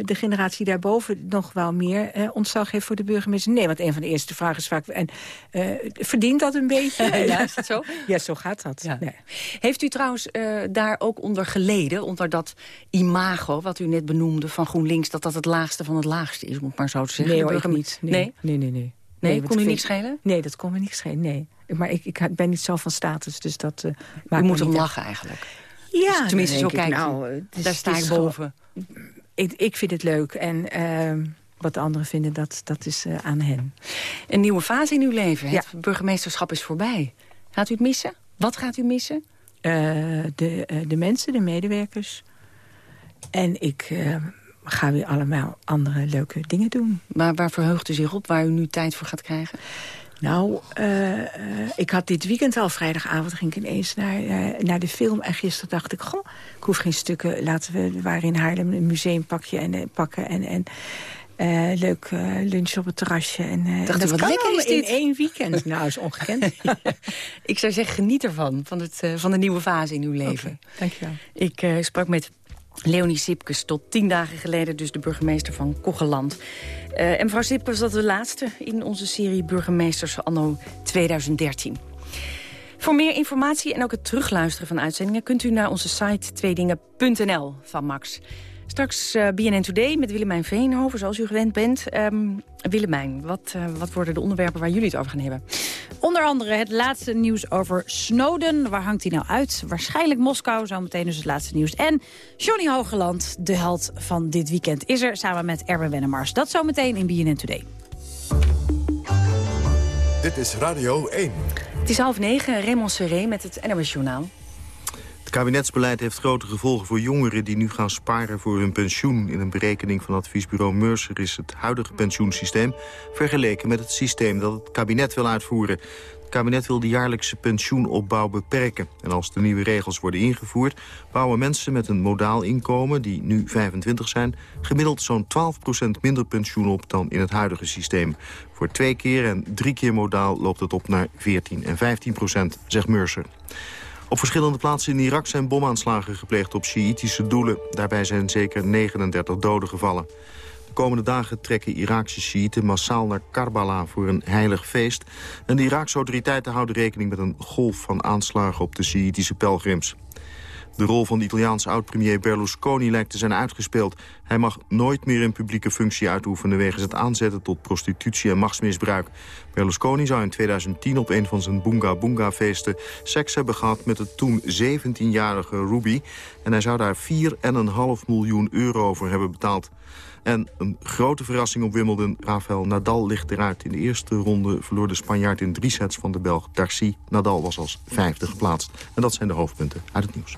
de generatie daarboven nog wel meer eh, ontzag heeft voor de burgemeester. Nee, want een van de eerste vragen is vaak... En, eh, verdient dat een beetje? Ja, is dat zo? Ja, zo gaat dat. Ja. Nee. Heeft u trouwens eh, daar ook onder geleden, onder dat imago... wat u net benoemde van GroenLinks... dat dat het laagste van het laagste is, om het maar zo te zeggen? Nee, hoor, ik niet. Nee, Nee? nee, nee. Nee. Kon ik niet schelen? Nee, dat kon me niet schelen, nee. Maar ik, ik ben niet zo van status, dus dat uh, U maakt moet om lachen eigenlijk. Ja, Dus tenminste, zo u. nou, is- Daar sta ik boven. Ik, ik vind het leuk en ehm, wat de anderen vinden, dat, dat is eh, aan hen. Een nieuwe fase in uw leven. Ja. Het burgemeesterschap is voorbij. Gaat u het missen? Wat gaat u missen? Eh, de, de mensen, de medewerkers. En ik eh, ga weer allemaal andere leuke dingen doen. Maar waar verheugt u zich op, waar u nu tijd voor gaat krijgen? Nou, eh, eh, ik had dit weekend al, vrijdagavond ging ik ineens naar, eh, naar de film. En gisteren dacht ik, goh, ik hoef geen stukken. Laten we, we waren in Haarlem een museumpakje en, pakken. En, en eh, leuk eh, lunch op het terrasje. En, eh, Dacht u, dat wat kan lekker is allemaal dit? in één weekend. nou, is ongekend. Ik zou zeggen, geniet ervan, van, het, eh, van de nieuwe fase in uw leven. Dankjewel. Ik eh, sprak met Leonie Sipkes, tot tien dagen geleden dus de burgemeester van Kocheland. Eh, en mevrouw Sipkes was de laatste in onze serie Burgemeesters anno 2013. Voor meer informatie en ook het terugluisteren van uitzendingen... kunt u naar onze site tweedingen.nl van Max. Straks uh, BNN Today met Willemijn Veenhoven, zoals u gewend bent. Um, Willemijn, wat, uh, wat worden de onderwerpen waar jullie het over gaan hebben? Onder andere het laatste nieuws over Snowden. Waar hangt hij nou uit? Waarschijnlijk Moskou, zometeen dus het laatste nieuws. En Johnny Hogeland, de held van dit weekend, is er samen met Erwin Wennemars. Dat zometeen in BNN Today. Dit is Radio 1. Het is half negen, Raymond Seré met het NOS Journaal. Kabinetsbeleid heeft grote gevolgen voor jongeren... die nu gaan sparen voor hun pensioen. In een berekening van adviesbureau Mercer is het huidige pensioensysteem... vergeleken met het systeem dat het kabinet wil uitvoeren. Het kabinet wil de jaarlijkse pensioenopbouw beperken. En als de nieuwe regels worden ingevoerd... bouwen mensen met een modaal inkomen, die nu 25 zijn... gemiddeld zo'n 12% minder pensioen op dan in het huidige systeem. Voor twee keer en drie keer modaal loopt het op naar 14 en 15 procent, zegt Mercer. Op verschillende plaatsen in Irak zijn bomaanslagen gepleegd op Sjiïtische doelen. Daarbij zijn zeker 39 doden gevallen. De komende dagen trekken Iraakse Sjiïten massaal naar Karbala voor een heilig feest. En de Iraakse autoriteiten houden rekening met een golf van aanslagen op de Sjiïtische pelgrims. De rol van de Italiaanse oud-premier Berlusconi lijkt te zijn uitgespeeld. Hij mag nooit meer een publieke functie uitoefenen... wegens het aanzetten tot prostitutie en machtsmisbruik. Berlusconi zou in 2010 op een van zijn Bunga Bunga feesten... seks hebben gehad met de toen 17-jarige Ruby. En hij zou daar 4,5 miljoen euro voor hebben betaald. En een grote verrassing op Wimbledon. Rafael Nadal ligt eruit. In de eerste ronde verloor de Spanjaard in drie sets van de Belg Darcy. Nadal was als vijfde geplaatst. En dat zijn de hoofdpunten uit het nieuws.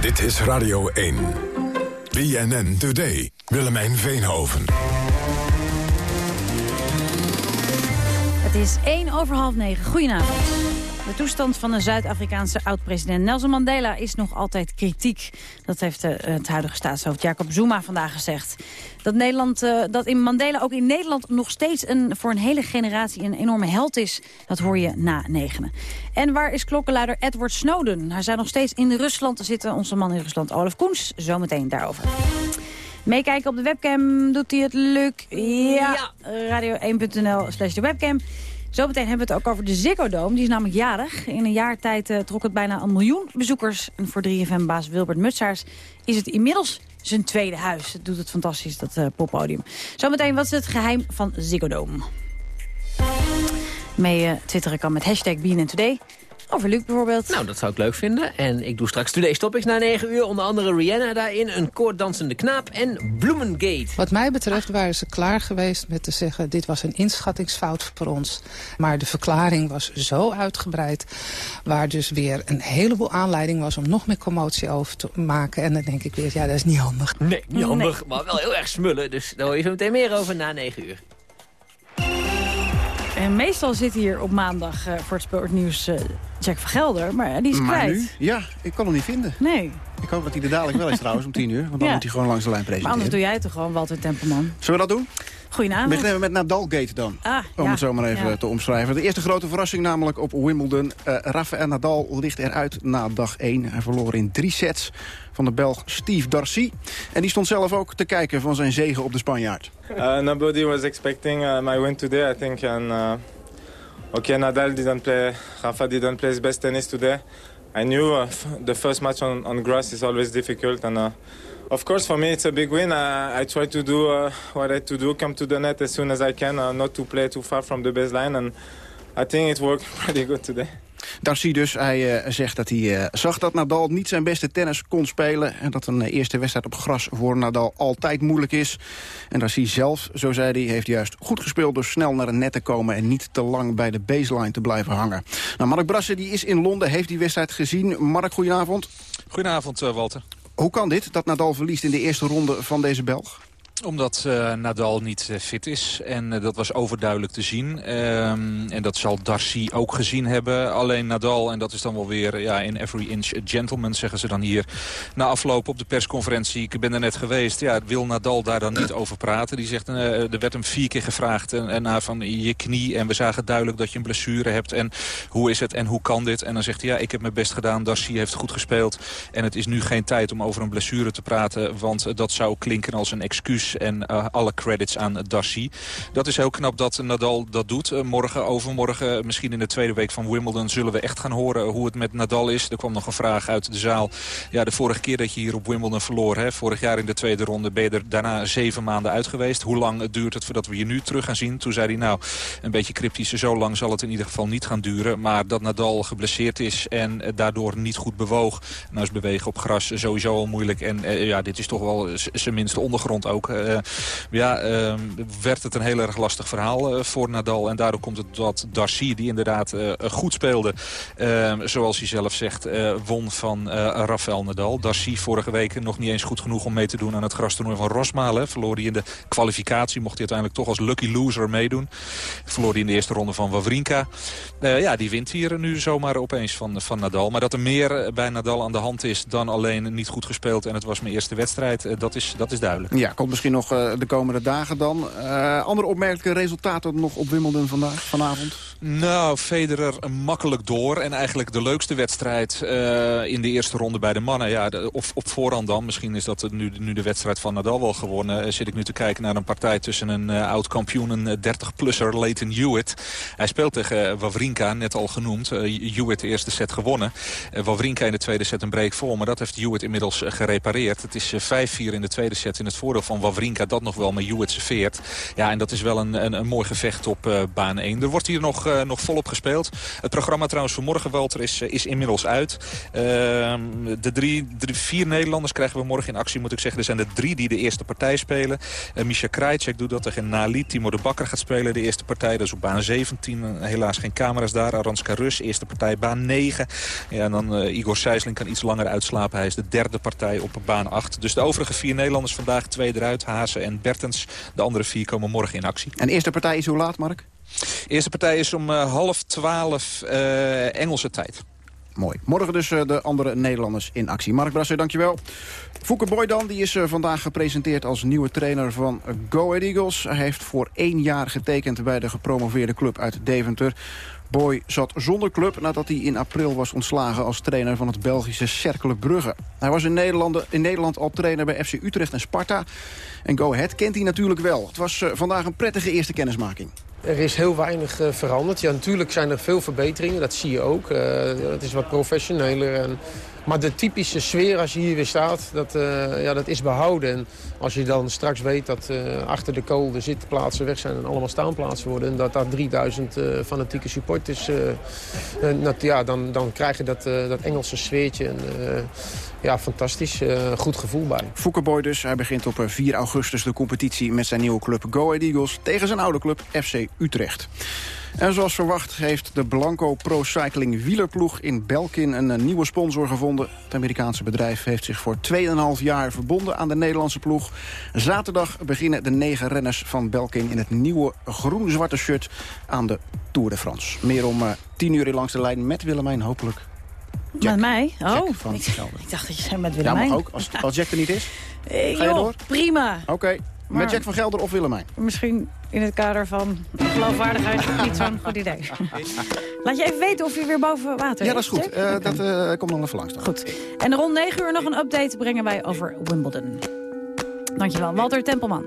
Dit is Radio 1. BNN Today. Willemijn Veenhoven. Het is 1 over half 9. Goedenavond. De toestand van de Zuid-Afrikaanse oud-president Nelson Mandela is nog altijd kritiek. Dat heeft uh, het huidige staatshoofd Jacob Zuma vandaag gezegd. Dat, Nederland, uh, dat in Mandela ook in Nederland nog steeds een, voor een hele generatie een enorme held is... dat hoor je na negenen. En waar is klokkenluider Edward Snowden? Hij zijn nog steeds in Rusland te zitten. Onze man in Rusland, Olaf Koens, zometeen daarover. Meekijken op de webcam doet hij het leuk. Ja, ja. radio1.nl slash de webcam. Zometeen hebben we het ook over de Ziggo Dome. Die is namelijk jarig. In een jaar tijd uh, trok het bijna een miljoen bezoekers. En voor 3FM-baas Wilbert Mutsaars is het inmiddels zijn tweede huis. Het doet het fantastisch, dat uh, poppodium. Zometeen, wat is het geheim van Ziggo Dome? Mee uh, twitteren kan met hashtag BNN. Over Luc bijvoorbeeld. Nou, dat zou ik leuk vinden. En ik doe straks Today's Topics na 9 uur. Onder andere Rihanna daarin, een koorddansende knaap en Bloemengate. Wat mij betreft waren ze klaar geweest met te zeggen... dit was een inschattingsfout voor ons. Maar de verklaring was zo uitgebreid... waar dus weer een heleboel aanleiding was om nog meer commotie over te maken. En dan denk ik weer, ja, dat is niet handig. Nee, niet handig, maar wel heel erg smullen. Dus daar hoor je zo meteen meer over na 9 uur. En meestal zit hier op maandag uh, voor het sportnieuws uh, Jack van Gelder, maar die is maar kwijt. Nu? Ja, ik kan hem niet vinden. Nee. Ik hoop dat hij er dadelijk wel is trouwens om tien uur. Want dan ja. moet hij gewoon langs de lijn presenteren. Maar anders doe jij het toch gewoon, Walter Tempelman. Zullen we dat doen? Goedenavond. Beginnen we met Nadalgate dan. Ah, om ja. het zo maar even ja. te omschrijven. De eerste grote verrassing namelijk op Wimbledon. Uh, Rafael Nadal ligt eruit na dag 1. Hij verloor in drie sets van de Belg Steve Darcy. En die stond zelf ook te kijken van zijn zegen op de Spanjaard. Uh, nobody was expecting uh, my win today, I think. And, uh... Okay, Nadal didn't play, Rafa didn't play his best tennis today. I knew uh, the first match on, on grass is always difficult. And uh, of course, for me, it's a big win. I, I try to do uh, what I have to do, come to the net as soon as I can, uh, not to play too far from the baseline. And I think it worked pretty good today. Darcy dus, hij uh, zegt dat hij uh, zag dat Nadal niet zijn beste tennis kon spelen... en dat een uh, eerste wedstrijd op gras voor Nadal altijd moeilijk is. En Darcy zelf, zo zei hij, heeft juist goed gespeeld... door snel naar een net te komen en niet te lang bij de baseline te blijven hangen. Nou, Mark Brassen die is in Londen, heeft die wedstrijd gezien. Mark, goedenavond. Goedenavond, Walter. Hoe kan dit, dat Nadal verliest in de eerste ronde van deze Belg? Omdat uh, Nadal niet uh, fit is. En uh, dat was overduidelijk te zien. Um, en dat zal Darcy ook gezien hebben. Alleen Nadal, en dat is dan wel weer ja, in every inch a gentleman, zeggen ze dan hier. Na afloop op de persconferentie, ik ben er net geweest. Ja, wil Nadal daar dan niet over praten? Die zegt, er werd hem vier keer gevraagd. En na van je knie. En we zagen duidelijk dat je een blessure hebt. En hoe is het en hoe kan dit? En dan zegt hij, ja, ik heb mijn best gedaan. Darcy heeft goed gespeeld. En het is nu geen tijd om over een blessure te praten. Want dat zou klinken als een excuus En alle credits aan Darcy. Dat is heel knap dat Nadal dat doet. morgen, overmorgen, misschien in de tweede week van Wimbledon... zullen we echt gaan horen hoe het met Nadal is. Er kwam nog een vraag uit de zaal. Ja, de vorige keer dat je hier op Wimbledon verloor... Hè, vorig jaar in de tweede ronde ben je er daarna zeven maanden uit geweest. Hoe lang duurt het voordat we je nu terug gaan zien? Toen zei hij nou, een beetje cryptisch, zo lang zal het in ieder geval niet gaan duren. Maar dat Nadal geblesseerd is en daardoor niet goed bewoog. Nou is bewegen op gras sowieso al moeilijk. En ja, dit is toch wel zijn minste ondergrond ook. Uh, ja, uh, werd het een heel erg lastig verhaal voor Nadal. En daardoor komt het dat Darcy, die inderdaad goed speelde... Ehm, zoals hij zelf zegt, won van Rafael Nadal. Darcy vorige week nog niet eens goed genoeg om mee te doen aan het grastoernooi van Rosmalen. Verloor hij in de kwalificatie, mocht hij uiteindelijk toch als lucky loser meedoen. Verloor hij in de eerste ronde van Wawrinka. Ja, die wint hier nu zomaar opeens van, van Nadal. Maar dat er meer bij Nadal aan de hand is dan alleen niet goed gespeeld... en het was mijn eerste wedstrijd, dat, is, dat is duidelijk. Ja, komt misschien nog uh, de komende dagen dan. andere opmerkelijke resultaten nog op Wimbledon vandaag, vanavond? Nou, Federer makkelijk door. En eigenlijk de leukste wedstrijd in de eerste ronde bij de mannen. Ja, of op voorhand dan. Misschien is dat nu, nu de wedstrijd van Nadal wel gewonnen. zit ik nu te kijken naar een partij tussen een oud-kampioen... een 30-plusser, Leighton Hewitt. Hij speelt tegen Wawrinka, net al genoemd. Hewitt de eerste set gewonnen. Wawrinka in de tweede set een break voor. Maar dat heeft Hewitt inmiddels gerepareerd. Het is 5-4 in de tweede set in het voordeel van Wawrinka. Dat nog wel, maar Hewitt serveert. Ja, en dat is wel een, een, een mooi gevecht op baan 1. Er wordt hier nog, nog volop gespeeld. Het programma trouwens voor morgen, Walter, is, is inmiddels uit. Ehm, de drie, drie, vier Nederlanders krijgen we morgen in actie, moet ik zeggen. Er zijn er drie die de eerste partij spelen. Misha Krajcek doet dat tegen Nali. Timo de Bakker gaat spelen de eerste partij. Dat is op baan 17. Helaas geen camera's daar. Aranska Rus, eerste partij, baan 9. Ja, en dan Igor Sijsling kan iets langer uitslapen. Hij is de derde partij op baan 8. Dus de overige vier Nederlanders vandaag, twee eruit. Hazen en Bertens. De andere vier komen morgen in actie. En de eerste partij is hoe laat, Mark? De eerste partij is om uh, half twaalf uh, Engelse tijd. Mooi. Morgen dus uh, de andere Nederlanders in actie. Mark Brasser, dankjewel. Fouke Boy dan, die is vandaag gepresenteerd als nieuwe trainer van Go Ahead Eagles. Hij heeft voor één jaar getekend bij de gepromoveerde club uit Deventer. Boy zat zonder club nadat hij in april was ontslagen als trainer van het Belgische Cercle Brugge. Hij was in Nederland, in Nederland al trainer bij FC Utrecht en Sparta. En Go Ahead kent hij natuurlijk wel. Het was uh, vandaag een prettige eerste kennismaking. Er is heel weinig uh, veranderd. Ja, natuurlijk zijn er veel verbeteringen, dat zie je ook. Uh, het is wat professioneler. En... Maar de typische sfeer als je hier weer staat, dat, uh, ja, dat is behouden. En als je dan straks weet dat achter de kool de zitplaatsen weg zijn... en allemaal staanplaatsen worden... en dat daar 3000 fanatieke supporters... Dat, ja, dan, dan krijg je dat, dat Engelse sfeertje... En, ja, fantastisch. Goed gevoel bij. Foukeboy dus. Hij begint op 4 augustus de competitie met zijn nieuwe club Go Ahead Eagles... tegen zijn oude club FC Utrecht. En zoals verwacht heeft de Blanco Pro Cycling wielerploeg in Belkin een nieuwe sponsor gevonden. Het Amerikaanse bedrijf heeft zich voor 2,5 jaar verbonden aan de Nederlandse ploeg. Zaterdag beginnen de negen renners van Belkin in het nieuwe groen-zwarte shirt aan de Tour de France. Meer om uh, 10 uur in langs de lijn met Willemijn hopelijk. Jack. Met mij? Oh, van ik, ik, dacht dat je zei met Willemijn. Ja, mag ook. Als, als Jack er niet is, eh, ga je door? prima. Oké, okay. Met Jack van Gelder of Willemijn? Misschien in het kader van geloofwaardigheid niet zo'n goed idee. Laat je even weten of je weer boven water Ja, dat is goed. Uh, dat uh, komt nog even langs. Dan. Goed. En rond 9 uur nog een update brengen wij over Wimbledon. Dankjewel, Walter Tempelman.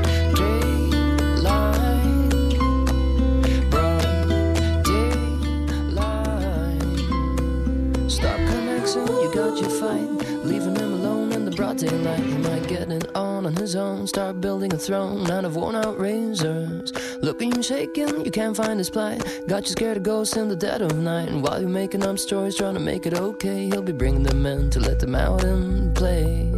Broad daylight. He might get it on on his own, start building a throne out of worn out razors. Looking you shaking, you can't find his plight. Got you scared of ghosts in the dead of night. And while you're making up stories, trying to make it okay, he'll be bringing them in to let them out and play.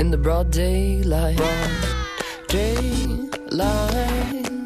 In the broad daylight, broad daylight.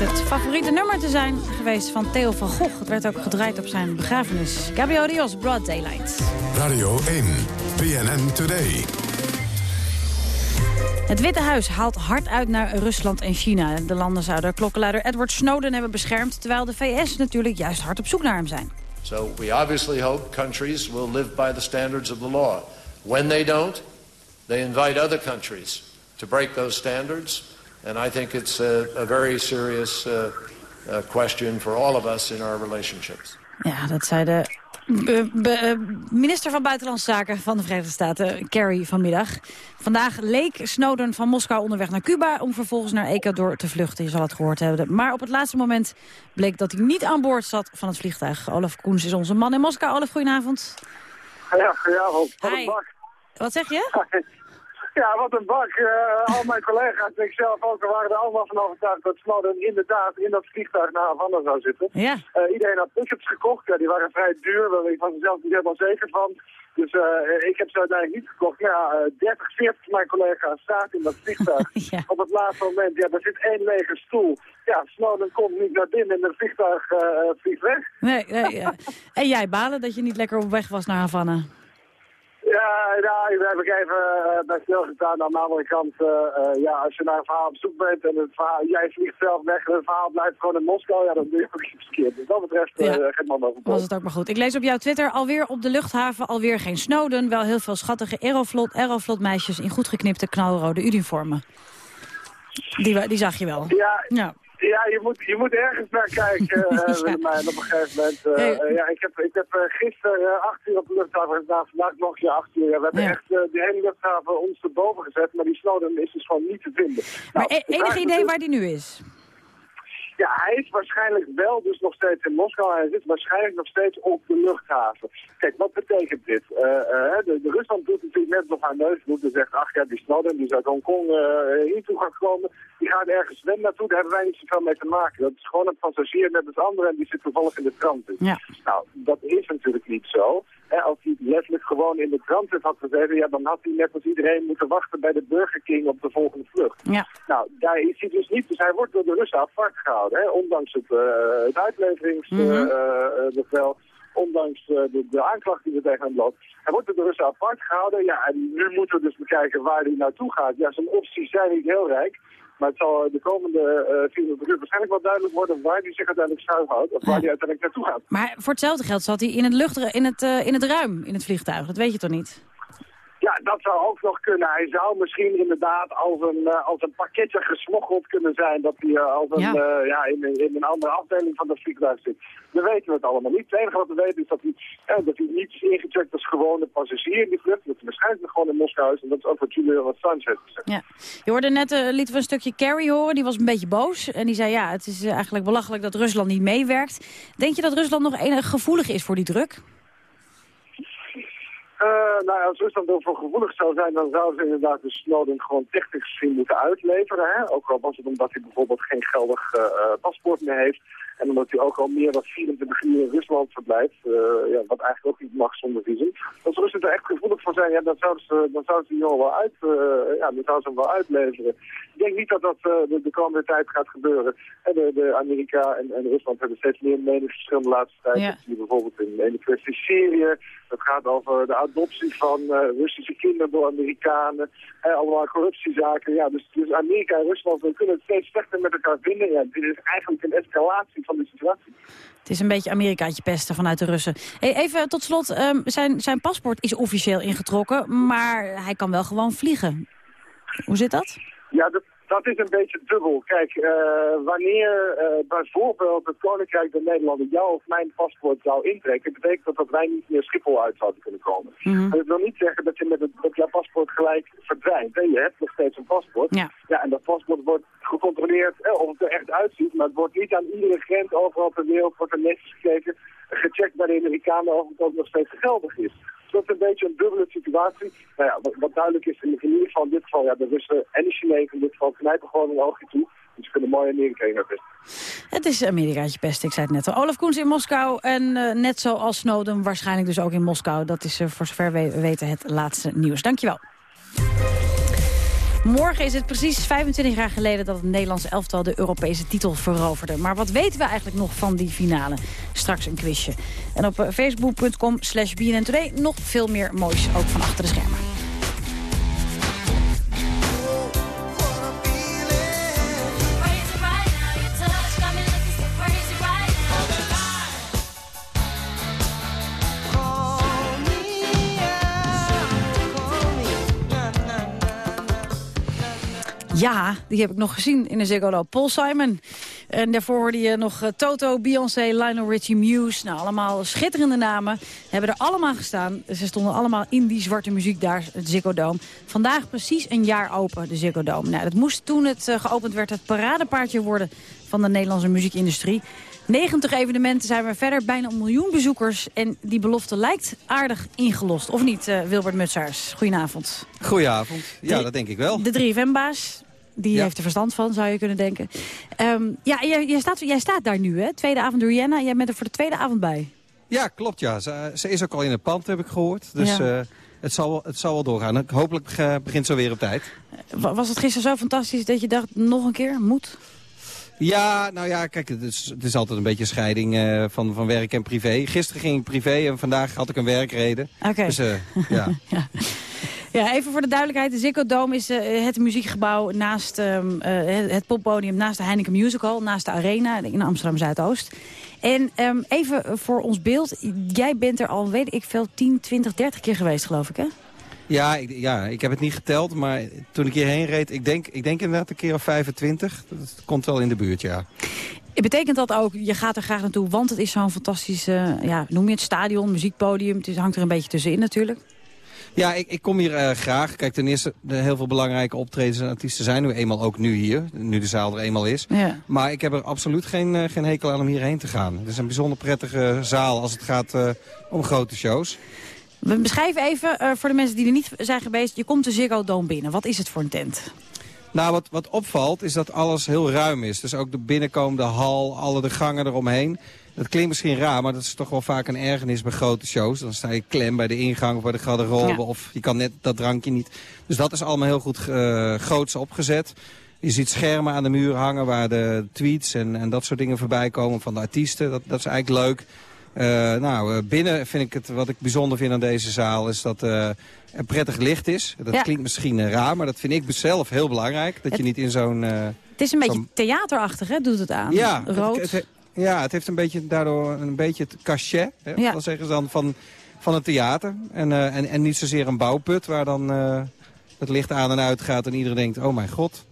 Het favoriete nummer te zijn geweest van Theo van Gogh. Het werd ook gedraaid op zijn begrafenis. Gabriel Dios, Broad Daylight. Radio 1, PNN Today. Het Witte Huis haalt hard uit naar Rusland en China. De landen zouden klokkenluider Edward Snowden hebben beschermd... terwijl de VS natuurlijk juist hard op zoek naar hem zijn. So we obviously hope countries will live by the standards of the law. When they don't, they invite other countries to break those standards. And I think it's a, a very serious uh, uh, question for all of us in our relationships. Ja, dat zei de minister van Buitenlandse Zaken van de Verenigde Staten, Kerry, vanmiddag. Vandaag leek Snowden van Moskou onderweg naar Cuba... om vervolgens naar Ecuador te vluchten. Je zal het gehoord hebben. Maar op het laatste moment bleek dat hij niet aan boord zat van het vliegtuig. Olaf Koens is onze man in Moskou. Olaf, goedenavond. Ja, goedenavond. Wat zeg je? Ja, wat een bak. Uh, al mijn collega's en ik zelf ook waren er allemaal van overtuigd dat Snowden inderdaad in dat vliegtuig naar Havana zou zitten. Ja. Uh, iedereen had tickets gekocht. Ja, die waren vrij duur. Daar ik was er zelf niet helemaal zeker van. Dus uh, ik heb ze uiteindelijk niet gekocht. Ja, 30, 40 van mijn collega's zaten in dat vliegtuig. ja. Op het laatste moment, ja, er zit één lege stoel. Ja, Snowden komt niet naar binnen en het vliegtuig vliegt weg. Nee, nee. En jij balen dat je niet lekker op weg was naar Havana? Ja, nou, daar heb ik even uh, bij stilgestaan. Aan de andere kant, uh, ja, als je naar een verhaal op zoek bent en het verhaal, jij vliegt zelf weg en het verhaal blijft gewoon in Moskou, ja, dan doe je ook iets verkeerd. Dus dat betreft ja. geen man over Was het ook maar goed. Ik lees op jouw Twitter alweer op de luchthaven, alweer geen Snowden, wel heel veel schattige Aeroflot, Aeroflot meisjes in goed geknipte knalrode uniformen. Die, die zag je wel. Ja, ja. Ja, je moet, je moet ergens naar kijken, uh, Willemijn, op een gegeven moment. Uh, hey. ja, ik heb, ik heb uh, gisteren acht uur op de luchthaven gedaan, vandaag nog keer acht uur. we hebben ja. echt de hele luchthaven ons erboven gezet, maar die Snowden is dus gewoon niet te vinden. Maar nou, e enig idee waar die nu is? Ja, hij is waarschijnlijk wel dus nog steeds in Moskou. Hij zit waarschijnlijk nog steeds op de luchthaven. Kijk, wat betekent dit? Uh, uh, de, de, Rusland doet natuurlijk net nog haar neus doet en zegt... ach ja, die Snowden, die is uit Hongkong uh, hier toe gaan komen... die gaat ergens zwemmen naartoe, daar hebben wij niet zoveel mee te maken. Dat is gewoon een passagier net als anderen en die zit toevallig in de transit. Ja. Nou, dat is natuurlijk niet zo. Hè, als hij letterlijk gewoon in de transit had gezeten... ja, dan had hij net als iedereen moeten wachten bij de Burger King op de volgende vlucht. Ja. Nou, daar is hij dus niet. Dus hij wordt door de Russen apart gehouden. Hè, ondanks het, uh, het uitleveringsbevel, ondanks uh, de, de aanklacht die er tegen hem loopt. Hij wordt door de Russen apart gehouden. Ja, en nu moeten we dus bekijken waar hij naartoe gaat. Ja, zijn opties zijn niet heel rijk. Maar het zal de komende uh, 24 uur waarschijnlijk wel duidelijk worden waar hij zich uiteindelijk schuilhoudt. Of waar hij uiteindelijk naartoe gaat. Maar voor hetzelfde geld zat hij in het, lucht, in het, uh, in het ruim in het vliegtuig. Dat weet je toch niet? Ja, dat zou ook nog kunnen. Hij zou misschien inderdaad als een, uh, als een pakketje gesmokkeld kunnen zijn. Dat hij uh, als een, ja. Uh, ja, in, in een andere afdeling van de vliegtuig zit. We weten het allemaal niet. Het enige wat we weten is dat hij, dat hij niet is ingecheckt als gewone passagier in die vlucht. Dat hij waarschijnlijk gewoon in Moskou is. En dat is ook wat Assange heeft gezegd. Ja. Je hoorde net, we een stukje Kerry horen. Die was een beetje boos. En die zei, ja, het is eigenlijk belachelijk dat Rusland niet meewerkt. Denk je dat Rusland nog enig gevoelig is voor die druk? Uh, nou, als Rusland over gevoelig zou zijn, dan zou ze inderdaad de Snowden gewoon technisch gezien moeten uitleveren. Hè? Ook al was het omdat hij bijvoorbeeld geen geldig uh, paspoort meer heeft. En omdat hij ook al meer dan 24 uur in Rusland verblijft, uh, ja, wat eigenlijk ook niet mag zonder visum. Als Rusland er echt gevoelig voor zijn, ja, dan zouden ze, dan zouden ze die jongen wel uit, uh, ja, dan zouden ze hem wel uitleveren. Ik denk niet dat dat uh, de, de, komende tijd gaat gebeuren. En de, de Amerika en, en, Rusland hebben steeds meer meningsverschillen de laatste tijd. Ja. Dat zie je bijvoorbeeld in, in de kwestie Syrië. Het gaat over de adoptie van Russische kinderen door Amerikanen. En allemaal corruptiezaken. Ja, dus, dus Amerika en Rusland we kunnen het steeds slechter met elkaar vinden. Ja, dit is eigenlijk een escalatie van de situatie. Het is een beetje Amerikaatje pesten vanuit de Russen. Hey, even tot slot, um, zijn, zijn paspoort is officieel ingetrokken, maar hij kan wel gewoon vliegen. Hoe zit dat? Ja, dat, dat is een beetje dubbel. Kijk, uh, wanneer uh, bijvoorbeeld het Koninkrijk der Nederlanden jou of mijn paspoort zou intrekken, betekent dat dat wij niet meer Schiphol uit zouden kunnen komen. Mm -hmm. Dat wil niet zeggen dat je met, het, met jouw paspoort gelijk verdwijnt. Hè? Je hebt nog steeds een paspoort. Ja. ja en dat paspoort wordt gecontroleerd eh, of het er echt uitziet, maar het wordt niet aan iedere grens overal ter wereld wordt er netjes gekeken, gecheckt bij de Amerikanen of het ook nog steeds geldig is. Dus dat is een beetje een dubbele situatie. Nou ja, wat, duidelijk is in, ieder geval in dit geval, ja, de Russen en de Chinezen in dit geval knijpen gewoon een oogje toe. Dus ze kunnen mooi in best. Het is Amerikaatje best, ik zei het net al. Olaf Koens in Moskou en uh, net zoals Snowden waarschijnlijk dus ook in Moskou. Dat is uh, voor zover we weten het laatste nieuws. Dankjewel. Morgen is het precies 25 jaar geleden dat het Nederlands elftal de Europese titel veroverde. Maar wat weten we eigenlijk nog van die finale? Straks een quizje. En op facebook.com slash Today nog veel meer moois, ook van achter de schermen. Ja, die heb ik nog gezien in de Ziggo Dome. Paul Simon. En daarvoor hoorde je nog eh, Toto, Beyoncé, Lionel Richie, Muse. Nou, allemaal schitterende namen. Hebben er allemaal gestaan. Ze stonden allemaal in die zwarte muziek daar, het Ziggo Dome. Vandaag precies een jaar open, de Ziggo Dome. Nou, dat moest toen het uh, geopend werd het paradepaardje worden van de Nederlandse muziekindustrie. 90 evenementen zijn we verder, bijna een miljoen bezoekers. En die belofte lijkt aardig ingelost. Of niet, uh, Wilbert Mutsaars? Goedenavond. Goedenavond. Ja, dat denk ik wel. De 3FM-baas, die ja. heeft er verstand van, zou je kunnen denken. Um, ja, jij, jij, staat, jij staat daar nu, hè? Tweede avond door Jenna. Jij bent er voor de tweede avond bij. Ja, klopt, ja. Ze, ze is ook al in het pand, heb ik gehoord. Dus ja. uh, het, zal, het zal wel doorgaan. Hopelijk uh, begint zo weer op tijd. Was het gisteren zo fantastisch dat je dacht, nog een keer, moet? Ja, nou ja, kijk, het is, het is altijd een beetje scheiding uh, van, van werk en privé. Gisteren ging ik privé en vandaag had ik een werkreden. Oké. Okay. Dus, uh, ja. ja. Ja, even voor de duidelijkheid. De Ziggo Dome is uh, het muziekgebouw naast um, uh, het poppodium... naast de Heineken Musical, naast de Arena in Amsterdam-Zuidoost. En um, even voor ons beeld. Jij bent er al, weet ik veel, 10, 20, 30 keer geweest, geloof ik, hè? Ja ik, ja, ik heb het niet geteld, maar toen ik hierheen reed... ik denk, ik denk inderdaad een keer of 25. Dat komt wel in de buurt, ja. Betekent dat ook, je gaat er graag naartoe, want het is zo'n fantastisch... Uh, ja, noem je het stadion, muziekpodium. Het hangt er een beetje tussenin natuurlijk. Ja, ik, ik kom hier uh, graag. Kijk, ten eerste, de heel veel belangrijke optredens en artiesten zijn nu eenmaal ook nu hier. Nu de zaal er eenmaal is. Ja. Maar ik heb er absoluut geen, uh, geen hekel aan om hierheen te gaan. Het is een bijzonder prettige zaal als het gaat uh, om grote shows. We beschrijven even, voor de mensen die er niet zijn geweest... je komt de Ziggo Dome binnen. Wat is het voor een tent? Nou, wat, wat opvalt is dat alles heel ruim is. Dus ook de binnenkomende hal, alle de gangen eromheen. Dat klinkt misschien raar, maar dat is toch wel vaak een ergernis bij grote shows. Dan sta je klem bij de ingang of bij de garderobe ja. of je kan net dat drankje niet. Dus dat is allemaal heel goed uh, groots opgezet. Je ziet schermen aan de muur hangen waar de tweets en, en dat soort dingen voorbij komen van de artiesten. Dat, dat is eigenlijk leuk. Uh, nou, binnen vind ik het, wat ik bijzonder vind aan deze zaal, is dat uh, er prettig licht is. Dat ja. klinkt misschien raar, maar dat vind ik zelf heel belangrijk. Dat het, je niet in zo'n... het is een beetje theaterachtig, hè, doet het aan. Ja, Rood. Het, het, ja, het heeft een beetje, daardoor een beetje het cachet, hè, ja. dan zeggen ze dan, van, van het theater. En, en, en niet zozeer een bouwput waar dan het licht aan en uit gaat en iedereen denkt, oh mijn god...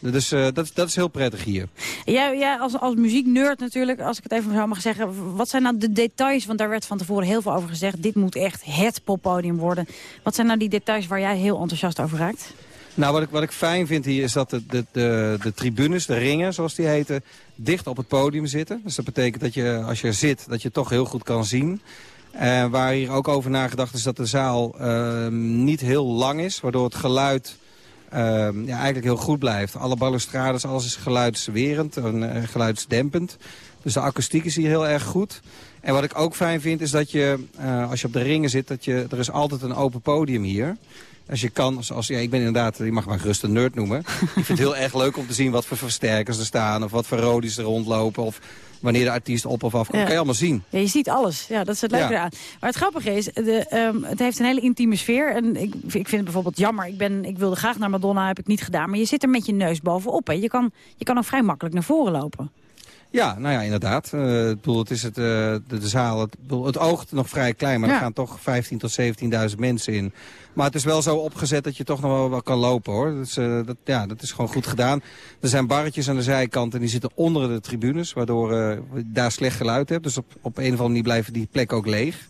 Dus uh, dat, dat is heel prettig hier. Jij, jij als, als muzieknerd natuurlijk, als ik het even zo mag zeggen... wat zijn nou de details, want daar werd van tevoren heel veel over gezegd... dit moet echt het poppodium worden. Wat zijn nou die details waar jij heel enthousiast over raakt? Nou, wat ik, wat ik fijn vind hier is dat de, de, de, de tribunes, de ringen zoals die heten... dicht op het podium zitten. Dus dat betekent dat je als je zit, dat je toch heel goed kan zien... Uh, waar hier ook over nagedacht is dat de zaal uh, niet heel lang is. Waardoor het geluid uh, ja, eigenlijk heel goed blijft. Alle balustrades, alles is geluidswerend en geluidsdempend. Dus de akoestiek is hier heel erg goed. En wat ik ook fijn vind is dat je, als je op de ringen zit... dat je, er is altijd een open podium hier als je kan, als, ja, ik ben inderdaad, je mag maar gerust een nerd noemen. ik vind het heel erg leuk om te zien wat voor versterkers er staan... of wat voor rodies er rondlopen, of wanneer de artiest op of af komt. Ja. kan je allemaal zien. Ja, je ziet alles. Ja, dat is het leuke ja. aan. Maar het grappige is, de, um, het heeft een hele intieme sfeer. En ik, ik vind het bijvoorbeeld jammer. Ik, ben, ik wilde graag naar Madonna, heb ik niet gedaan. Maar je zit er met je neus bovenop. Hè. Je, kan, je kan ook vrij makkelijk naar voren lopen. Ja, nou ja, inderdaad. Uh, ik bedoel, het, is het, uh, de, de, zaal, het, bedoel, het oogt nog vrij klein, maar ja. er gaan toch 15.000 tot 17.000 mensen in. Maar het is wel zo opgezet dat je toch nog wel, wel kan lopen, hoor. Uh, dat, ja, dat is gewoon goed gedaan. Er zijn barretjes aan de zijkant en die zitten onder de tribunes, waardoor je daar slecht geluid hebt. Dus op, op een of andere manier blijven die plekken ook leeg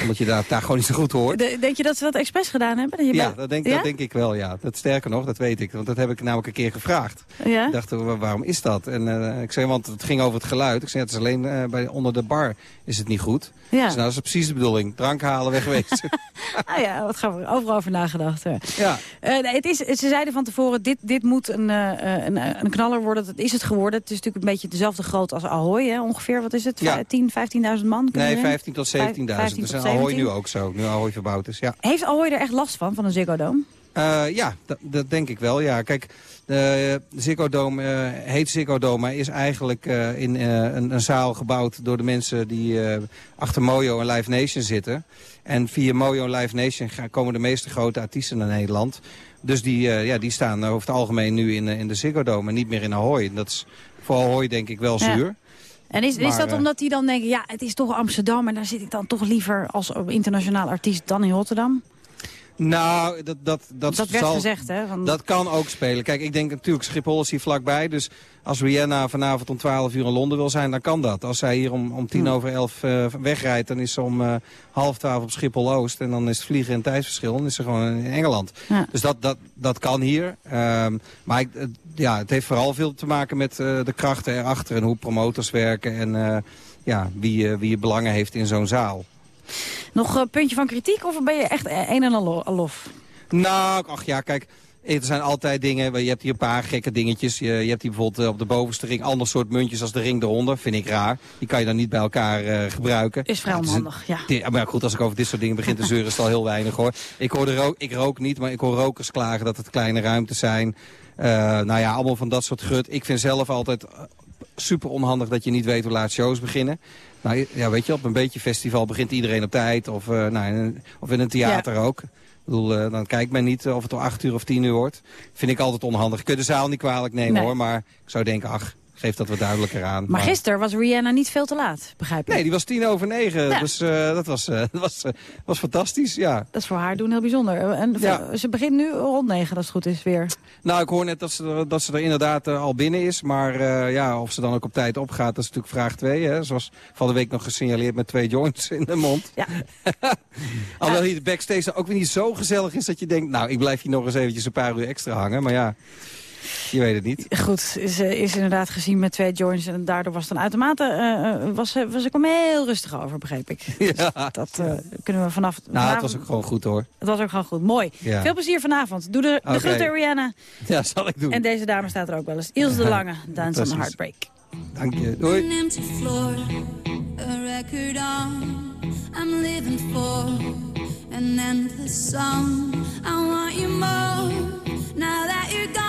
omdat je daar, daar gewoon niet zo goed hoort. De, denk je dat ze dat expres gedaan hebben? Dat je ja, dat denk, ja? dat denk ik wel, ja. Dat, sterker nog, dat weet ik. Want dat heb ik namelijk een keer gevraagd. Ja? Ik dacht, waarom is dat? En uh, ik zei, want het ging over het geluid. Ik zei, het is alleen uh, bij, onder de bar is het niet goed. Ja. Dus nou, dat is precies de bedoeling. Drank halen, wegwezen. ah ja, wat gaan we overal over nagedacht. Ja. Uh, het is, ze zeiden van tevoren, dit, dit moet een, een, een knaller worden. Dat is het geworden. Het is natuurlijk een beetje dezelfde grootte als Ahoy, hè? ongeveer. Wat is het? Ja. 10, 15.000 man? Nee, 15 tot 17.000 is Ahoy nu ook zo, nu Ahoy verbouwd is. Ja. Heeft Ahoy er echt last van, van een Ziggo Dome? Uh, ja, dat denk ik wel. Ja. Kijk, de Ziggo Dome uh, heet Ziggo Dome, maar is eigenlijk uh, in een, een, zaal gebouwd door de mensen die achter Mojo en Live Nation zitten. En via Mojo en Live Nation komen de meeste grote artiesten naar Nederland. Dus die, ja, die staan over het algemeen nu in, in de Ziggo Dome en niet meer in Ahoy. Dat is voor Ahoy denk ik wel zuur. Ja. En is, is dat omdat die dan denken, ja, het is toch Amsterdam... en daar zit ik dan toch liever als internationaal artiest dan in Rotterdam? Nou, dat, dat, dat, dat werd zal, gezegd, hè? Van... Dat kan ook spelen. Kijk, ik denk natuurlijk, Schiphol is hier vlakbij. Dus als Rihanna vanavond om 12 uur in Londen wil zijn, dan kan dat. Als zij hier om, om tien over elf uh, wegrijdt, dan is ze om uh, half twaalf op Schiphol-Oost. En dan is het vliegen en tijdsverschil. Dan is ze gewoon in Engeland. Ja. Dus dat, dat, dat kan hier. Um, maar ik, ja, het heeft vooral veel te maken met uh, de krachten erachter en hoe promotors werken. En ja, wie, wie je belangen heeft in zo'n zaal. Nog een puntje van kritiek of ben je echt een en al lof? Nou, ach ja, kijk... Er zijn altijd dingen, je hebt hier een paar gekke dingetjes. Je, je hebt hier bijvoorbeeld eh, op de bovenste ring ander soort muntjes als de ring eronder. Vind ik raar. Die kan je dan niet bij elkaar uh, gebruiken. Is vrij onhandig, ja. Maar goed, als ik over dit soort dingen begin te zeuren is het al heel weinig hoor. Ik, hoor rook, ik rook niet, maar ik hoor rokers klagen dat het kleine ruimtes zijn. Uh, nou ja, allemaal van dat soort gut. Ik vind zelf altijd super onhandig dat je niet weet hoe laat shows beginnen. Nou, ja, weet je, op een beetje festival begint iedereen op tijd. Of, uh, nou, in, of in een theater ook. Ik bedoel, uh, dan kijkt men niet of het om acht uur of tien uur wordt. Vind ik altijd onhandig. Je kunt de zaal niet kwalijk nemen hoor, maar ik zou denken, ach, geef dat wat duidelijker aan. Maar, gisteren was Rihanna niet veel te laat, begrijp ik? Nee, die was tien over negen. Dus uh, dat, was, uh, was, uh, was fantastisch, ja. Dat is voor haar doen heel bijzonder. En ja. ze begint nu rond negen, als het goed is, weer. Nou, ik hoor net dat ze, dat ze er inderdaad al binnen is. Maar ja, of ze dan ook op tijd opgaat, dat is natuurlijk vraag twee. Hè. Zoals van de week nog gesignaleerd met twee joints in de mond. Ja. Alhoewel hier de backstage ook weer niet zo gezellig is dat je denkt... nou, ik blijf hier nog eens eventjes een paar uur extra hangen. Maar ja... Je weet het niet. Goed, is, eh, is inderdaad gezien met twee joints. En daardoor was het een uitermate... Uh, was, was ik er heel rustig over, begreep ik. Ja. Dat uh, kunnen we vanaf... Nou, vanavond... het was ook gewoon goed, hoor. Het was ook gewoon goed. Mooi. Ja. Veel plezier vanavond. Doe de, de okay. groeten, Rihanna. Ja, zal ik doen. En deze dame staat er ook wel eens. Ilse de Lange, Dance on the Heartbreak. Dank je. Doei. I'm living for an endless song. I want you more now that you're gone,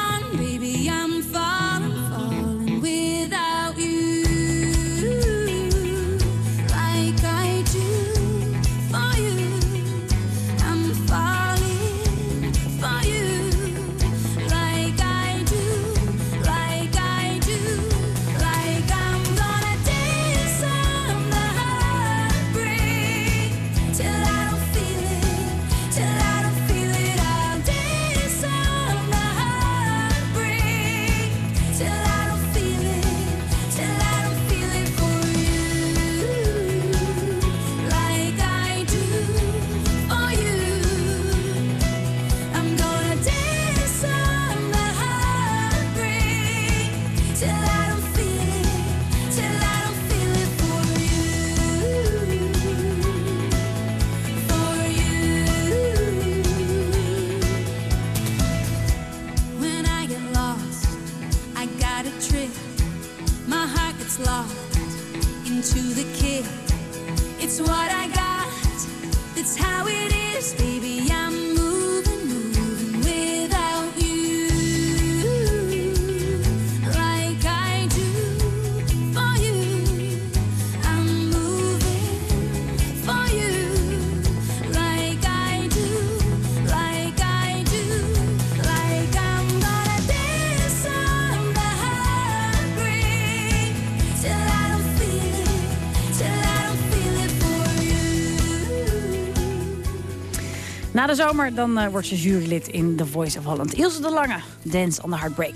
de zomer dan eh, wordt ze jurylid in The Voice of Holland. Ilse de Lange, Dance on the Heartbreak.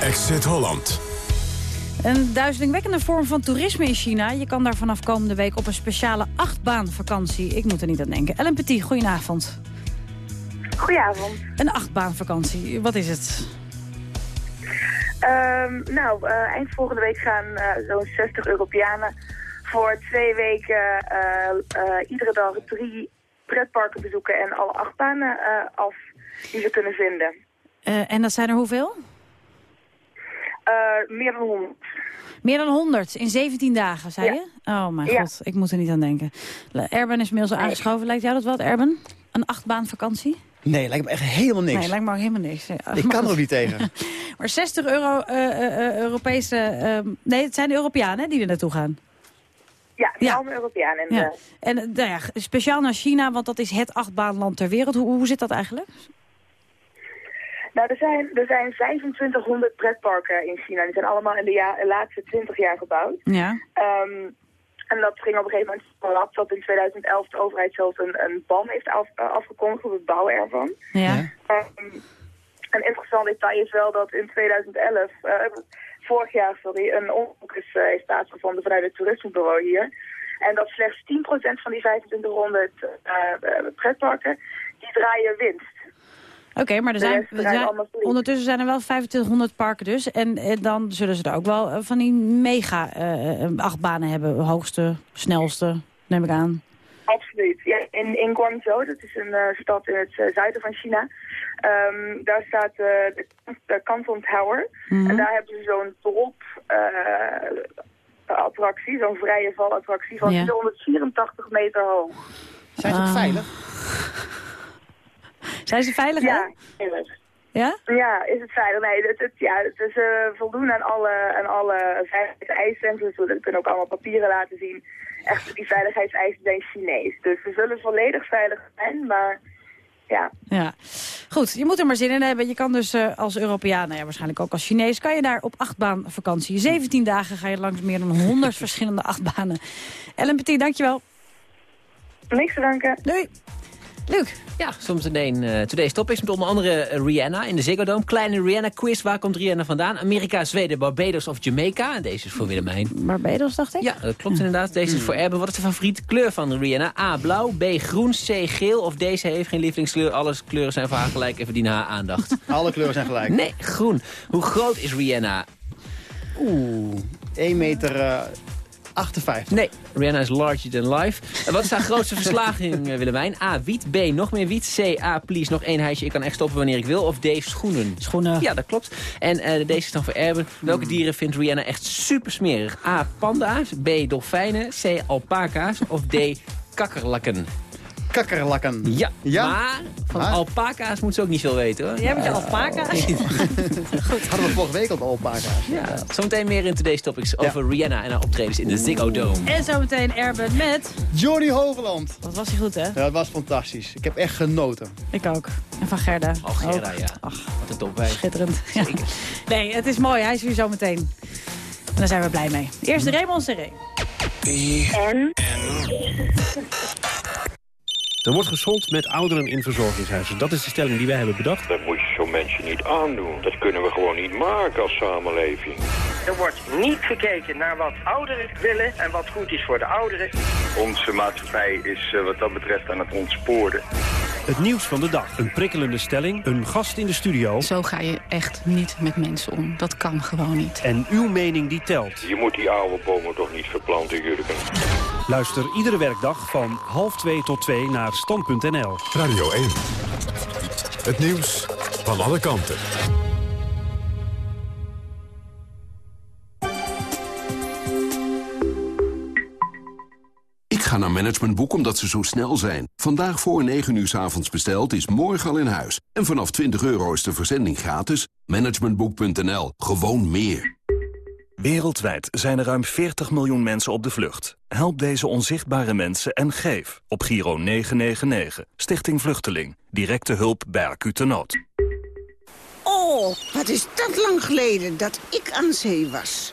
Exit Holland. Een duizelingwekkende vorm van toerisme in China. Je kan daar vanaf komende week op een speciale achtbaanvakantie. Ik moet er niet aan denken. Ellen Petit, goedenavond. Goedenavond. Een achtbaanvakantie, wat is het? Ehm, nou, eh, eind volgende week gaan eh, zo'n 60 Europeanen voor twee weken eh, eh, iedere dag drie pretparken bezoeken en alle achtbanen eh, af die ze kunnen vinden. Eh, en dat zijn er hoeveel? Eh, meer dan 100. Meer dan 100 in 17 dagen, zei Ja. je? Oh mijn Ja. god, ik moet er niet aan denken. Erben is inmiddels al aangeschoven. Lijkt jou dat wat, Erben? Een achtbaanvakantie? Nee, lijkt me echt helemaal niks. Nee, lijkt me ook helemaal niks. Ja, ik kan er ook niet tegen. Maar 60 euro eh, eh, eh, Europese... ehm, nee, het zijn de Europeanen hè, die er naartoe gaan. Ja, allemaal Europeanen. En, Ja. eh, En eh, nou ja, speciaal naar China, want dat is het achtbaanland ter wereld. Hoe, hoe zit dat eigenlijk? nou, er zijn, er zijn 2500 pretparken in China. Die zijn allemaal in de ja- laatste 20 jaar gebouwd. Ja. Ehm, en dat ging op een gegeven moment verlapt dat in 2011 de overheid zelfs een, een ban heeft af, eh, afgekondigd op het bouwen ervan. Ja. Ehm, een interessant detail is wel dat in 2011, eh, vorig jaar, sorry, een onderzoek is, eh, heeft plaatsgevonden vanuit het toerismebureau hier. En dat slechts 10% van die 2500 eh, eh, pretparken, die draaien winst. Oké, maar er zijn, er ondertussen zijn er wel 2500 parken dus. En, eh, dan zullen ze er ook wel van die mega eh, eh, achtbanen hebben. Hoogste, snelste, neem ik aan. Absoluut. Ja, in, in Guangzhou, dat is een stad in het zuiden van China, ehm, daar staat eh, de, de Canton Tower. Mhm. En daar hebben ze zo'n drop eh, attractie, zo'n vrije valattractie van Ja. 484 meter hoog. Zijn ze ook Ah. veilig? Zijn ze veilig, hè? Ja, veilig. Ja? Ja, is het veilig? Nee, het, het, ja, het is eh, voldoen aan alle, aan alle veiligheidseisen. Dus we kunnen ook allemaal papieren laten zien. Echt, die veiligheidseisen zijn Chinees. Dus we zullen volledig veilig zijn, maar ja. Ja. Goed, je moet er maar zin in hebben. Je kan dus eh, als Europeaan, nou ja, waarschijnlijk ook als Chinees... kan je daar op achtbaan vakantie. 17 dagen ga je langs meer dan 100 verschillende achtbanen. Ellen Petit, dankjewel. Niks te danken. Doei. Luc. Ja, soms meteen uh, Today's Topics met onder andere uh, Rihanna in de Ziggo Dome. Kleine Rihanna-quiz, waar komt Rihanna vandaan? Amerika, Zweden, Barbados of Jamaica? En deze is voor Willemijn. Barbados, dacht ik? Ja, dat klopt inderdaad. Deze is voor Erben. Wat is de favoriete kleur van Rihanna? A, blauw, B, groen, C, geel of deze heeft geen lievelingskleur. Alle kleuren zijn voor haar gelijk en verdienen haar aandacht. Alle kleuren zijn gelijk. Nee, groen. Hoe groot is Rihanna? Oeh, 1 meter... Uh... 58. Nee, Rihanna is larger than life. Wat is haar grootste verslaging, uh, Willemijn? A, wiet. B, nog meer wiet. C, A, please, nog één hijsje. Ik kan echt stoppen wanneer ik wil. Of D, schoenen. Schoenen. Ja, dat klopt. En uh, deze is dan voor Erben. Welke dieren vindt Rihanna echt super smerig? A, panda's. B, dolfijnen. C, alpaca's. Of D, kakkerlakken. Kakkerlakken. Ja, ja? maar van maar? alpaca's moet ze ook niet veel weten hoor. Jij met je alpaca's? Goed. Hadden we vorige week al de alpaca's. Ja, zometeen meer in Today's Topics over ja. Rihanna en haar optredens in de Ziggo Dome. En zometeen Erben met... Johnny Hogeland. Dat was hij goed hè? Ja, dat was fantastisch. Ik heb echt genoten. Ik ook. En van Gerda. Oh, Gerda, ook. ja. Ach, wat een topwij. Schitterend. Ja. Nee, het is mooi. Hij is weer zometeen. En daar zijn we blij mee. Eerst de Raymond Serré. En? Er wordt gesold met ouderen in verzorgingshuizen. Dat is de stelling die wij hebben bedacht. Dat moet je zo'n mensen niet aandoen. Dat kunnen we gewoon niet maken als samenleving. Er wordt niet gekeken naar wat ouderen willen en wat goed is voor de ouderen. Onze maatschappij is uh, wat dat betreft aan het ontsporen. Het nieuws van de dag. Een prikkelende stelling, een gast in de studio. Zo ga je echt niet met mensen om. Dat kan gewoon niet. En uw mening die telt. Je moet die oude bomen toch niet verplanten, Jurgen? Luister iedere werkdag van half twee tot twee naar stand.nl. Radio 1. Het nieuws van alle kanten. Ga naar Managementboek omdat ze zo snel zijn. Vandaag voor 9 uur s avonds besteld is morgen al in huis. En vanaf 20 euro is de verzending gratis. Managementboek.nl. Gewoon meer. Wereldwijd zijn er ruim 40 miljoen mensen op de vlucht. Help deze onzichtbare mensen en geef op Giro 999. Stichting Vluchteling. Directe hulp bij acute nood. Oh, wat is dat lang geleden dat ik aan zee was.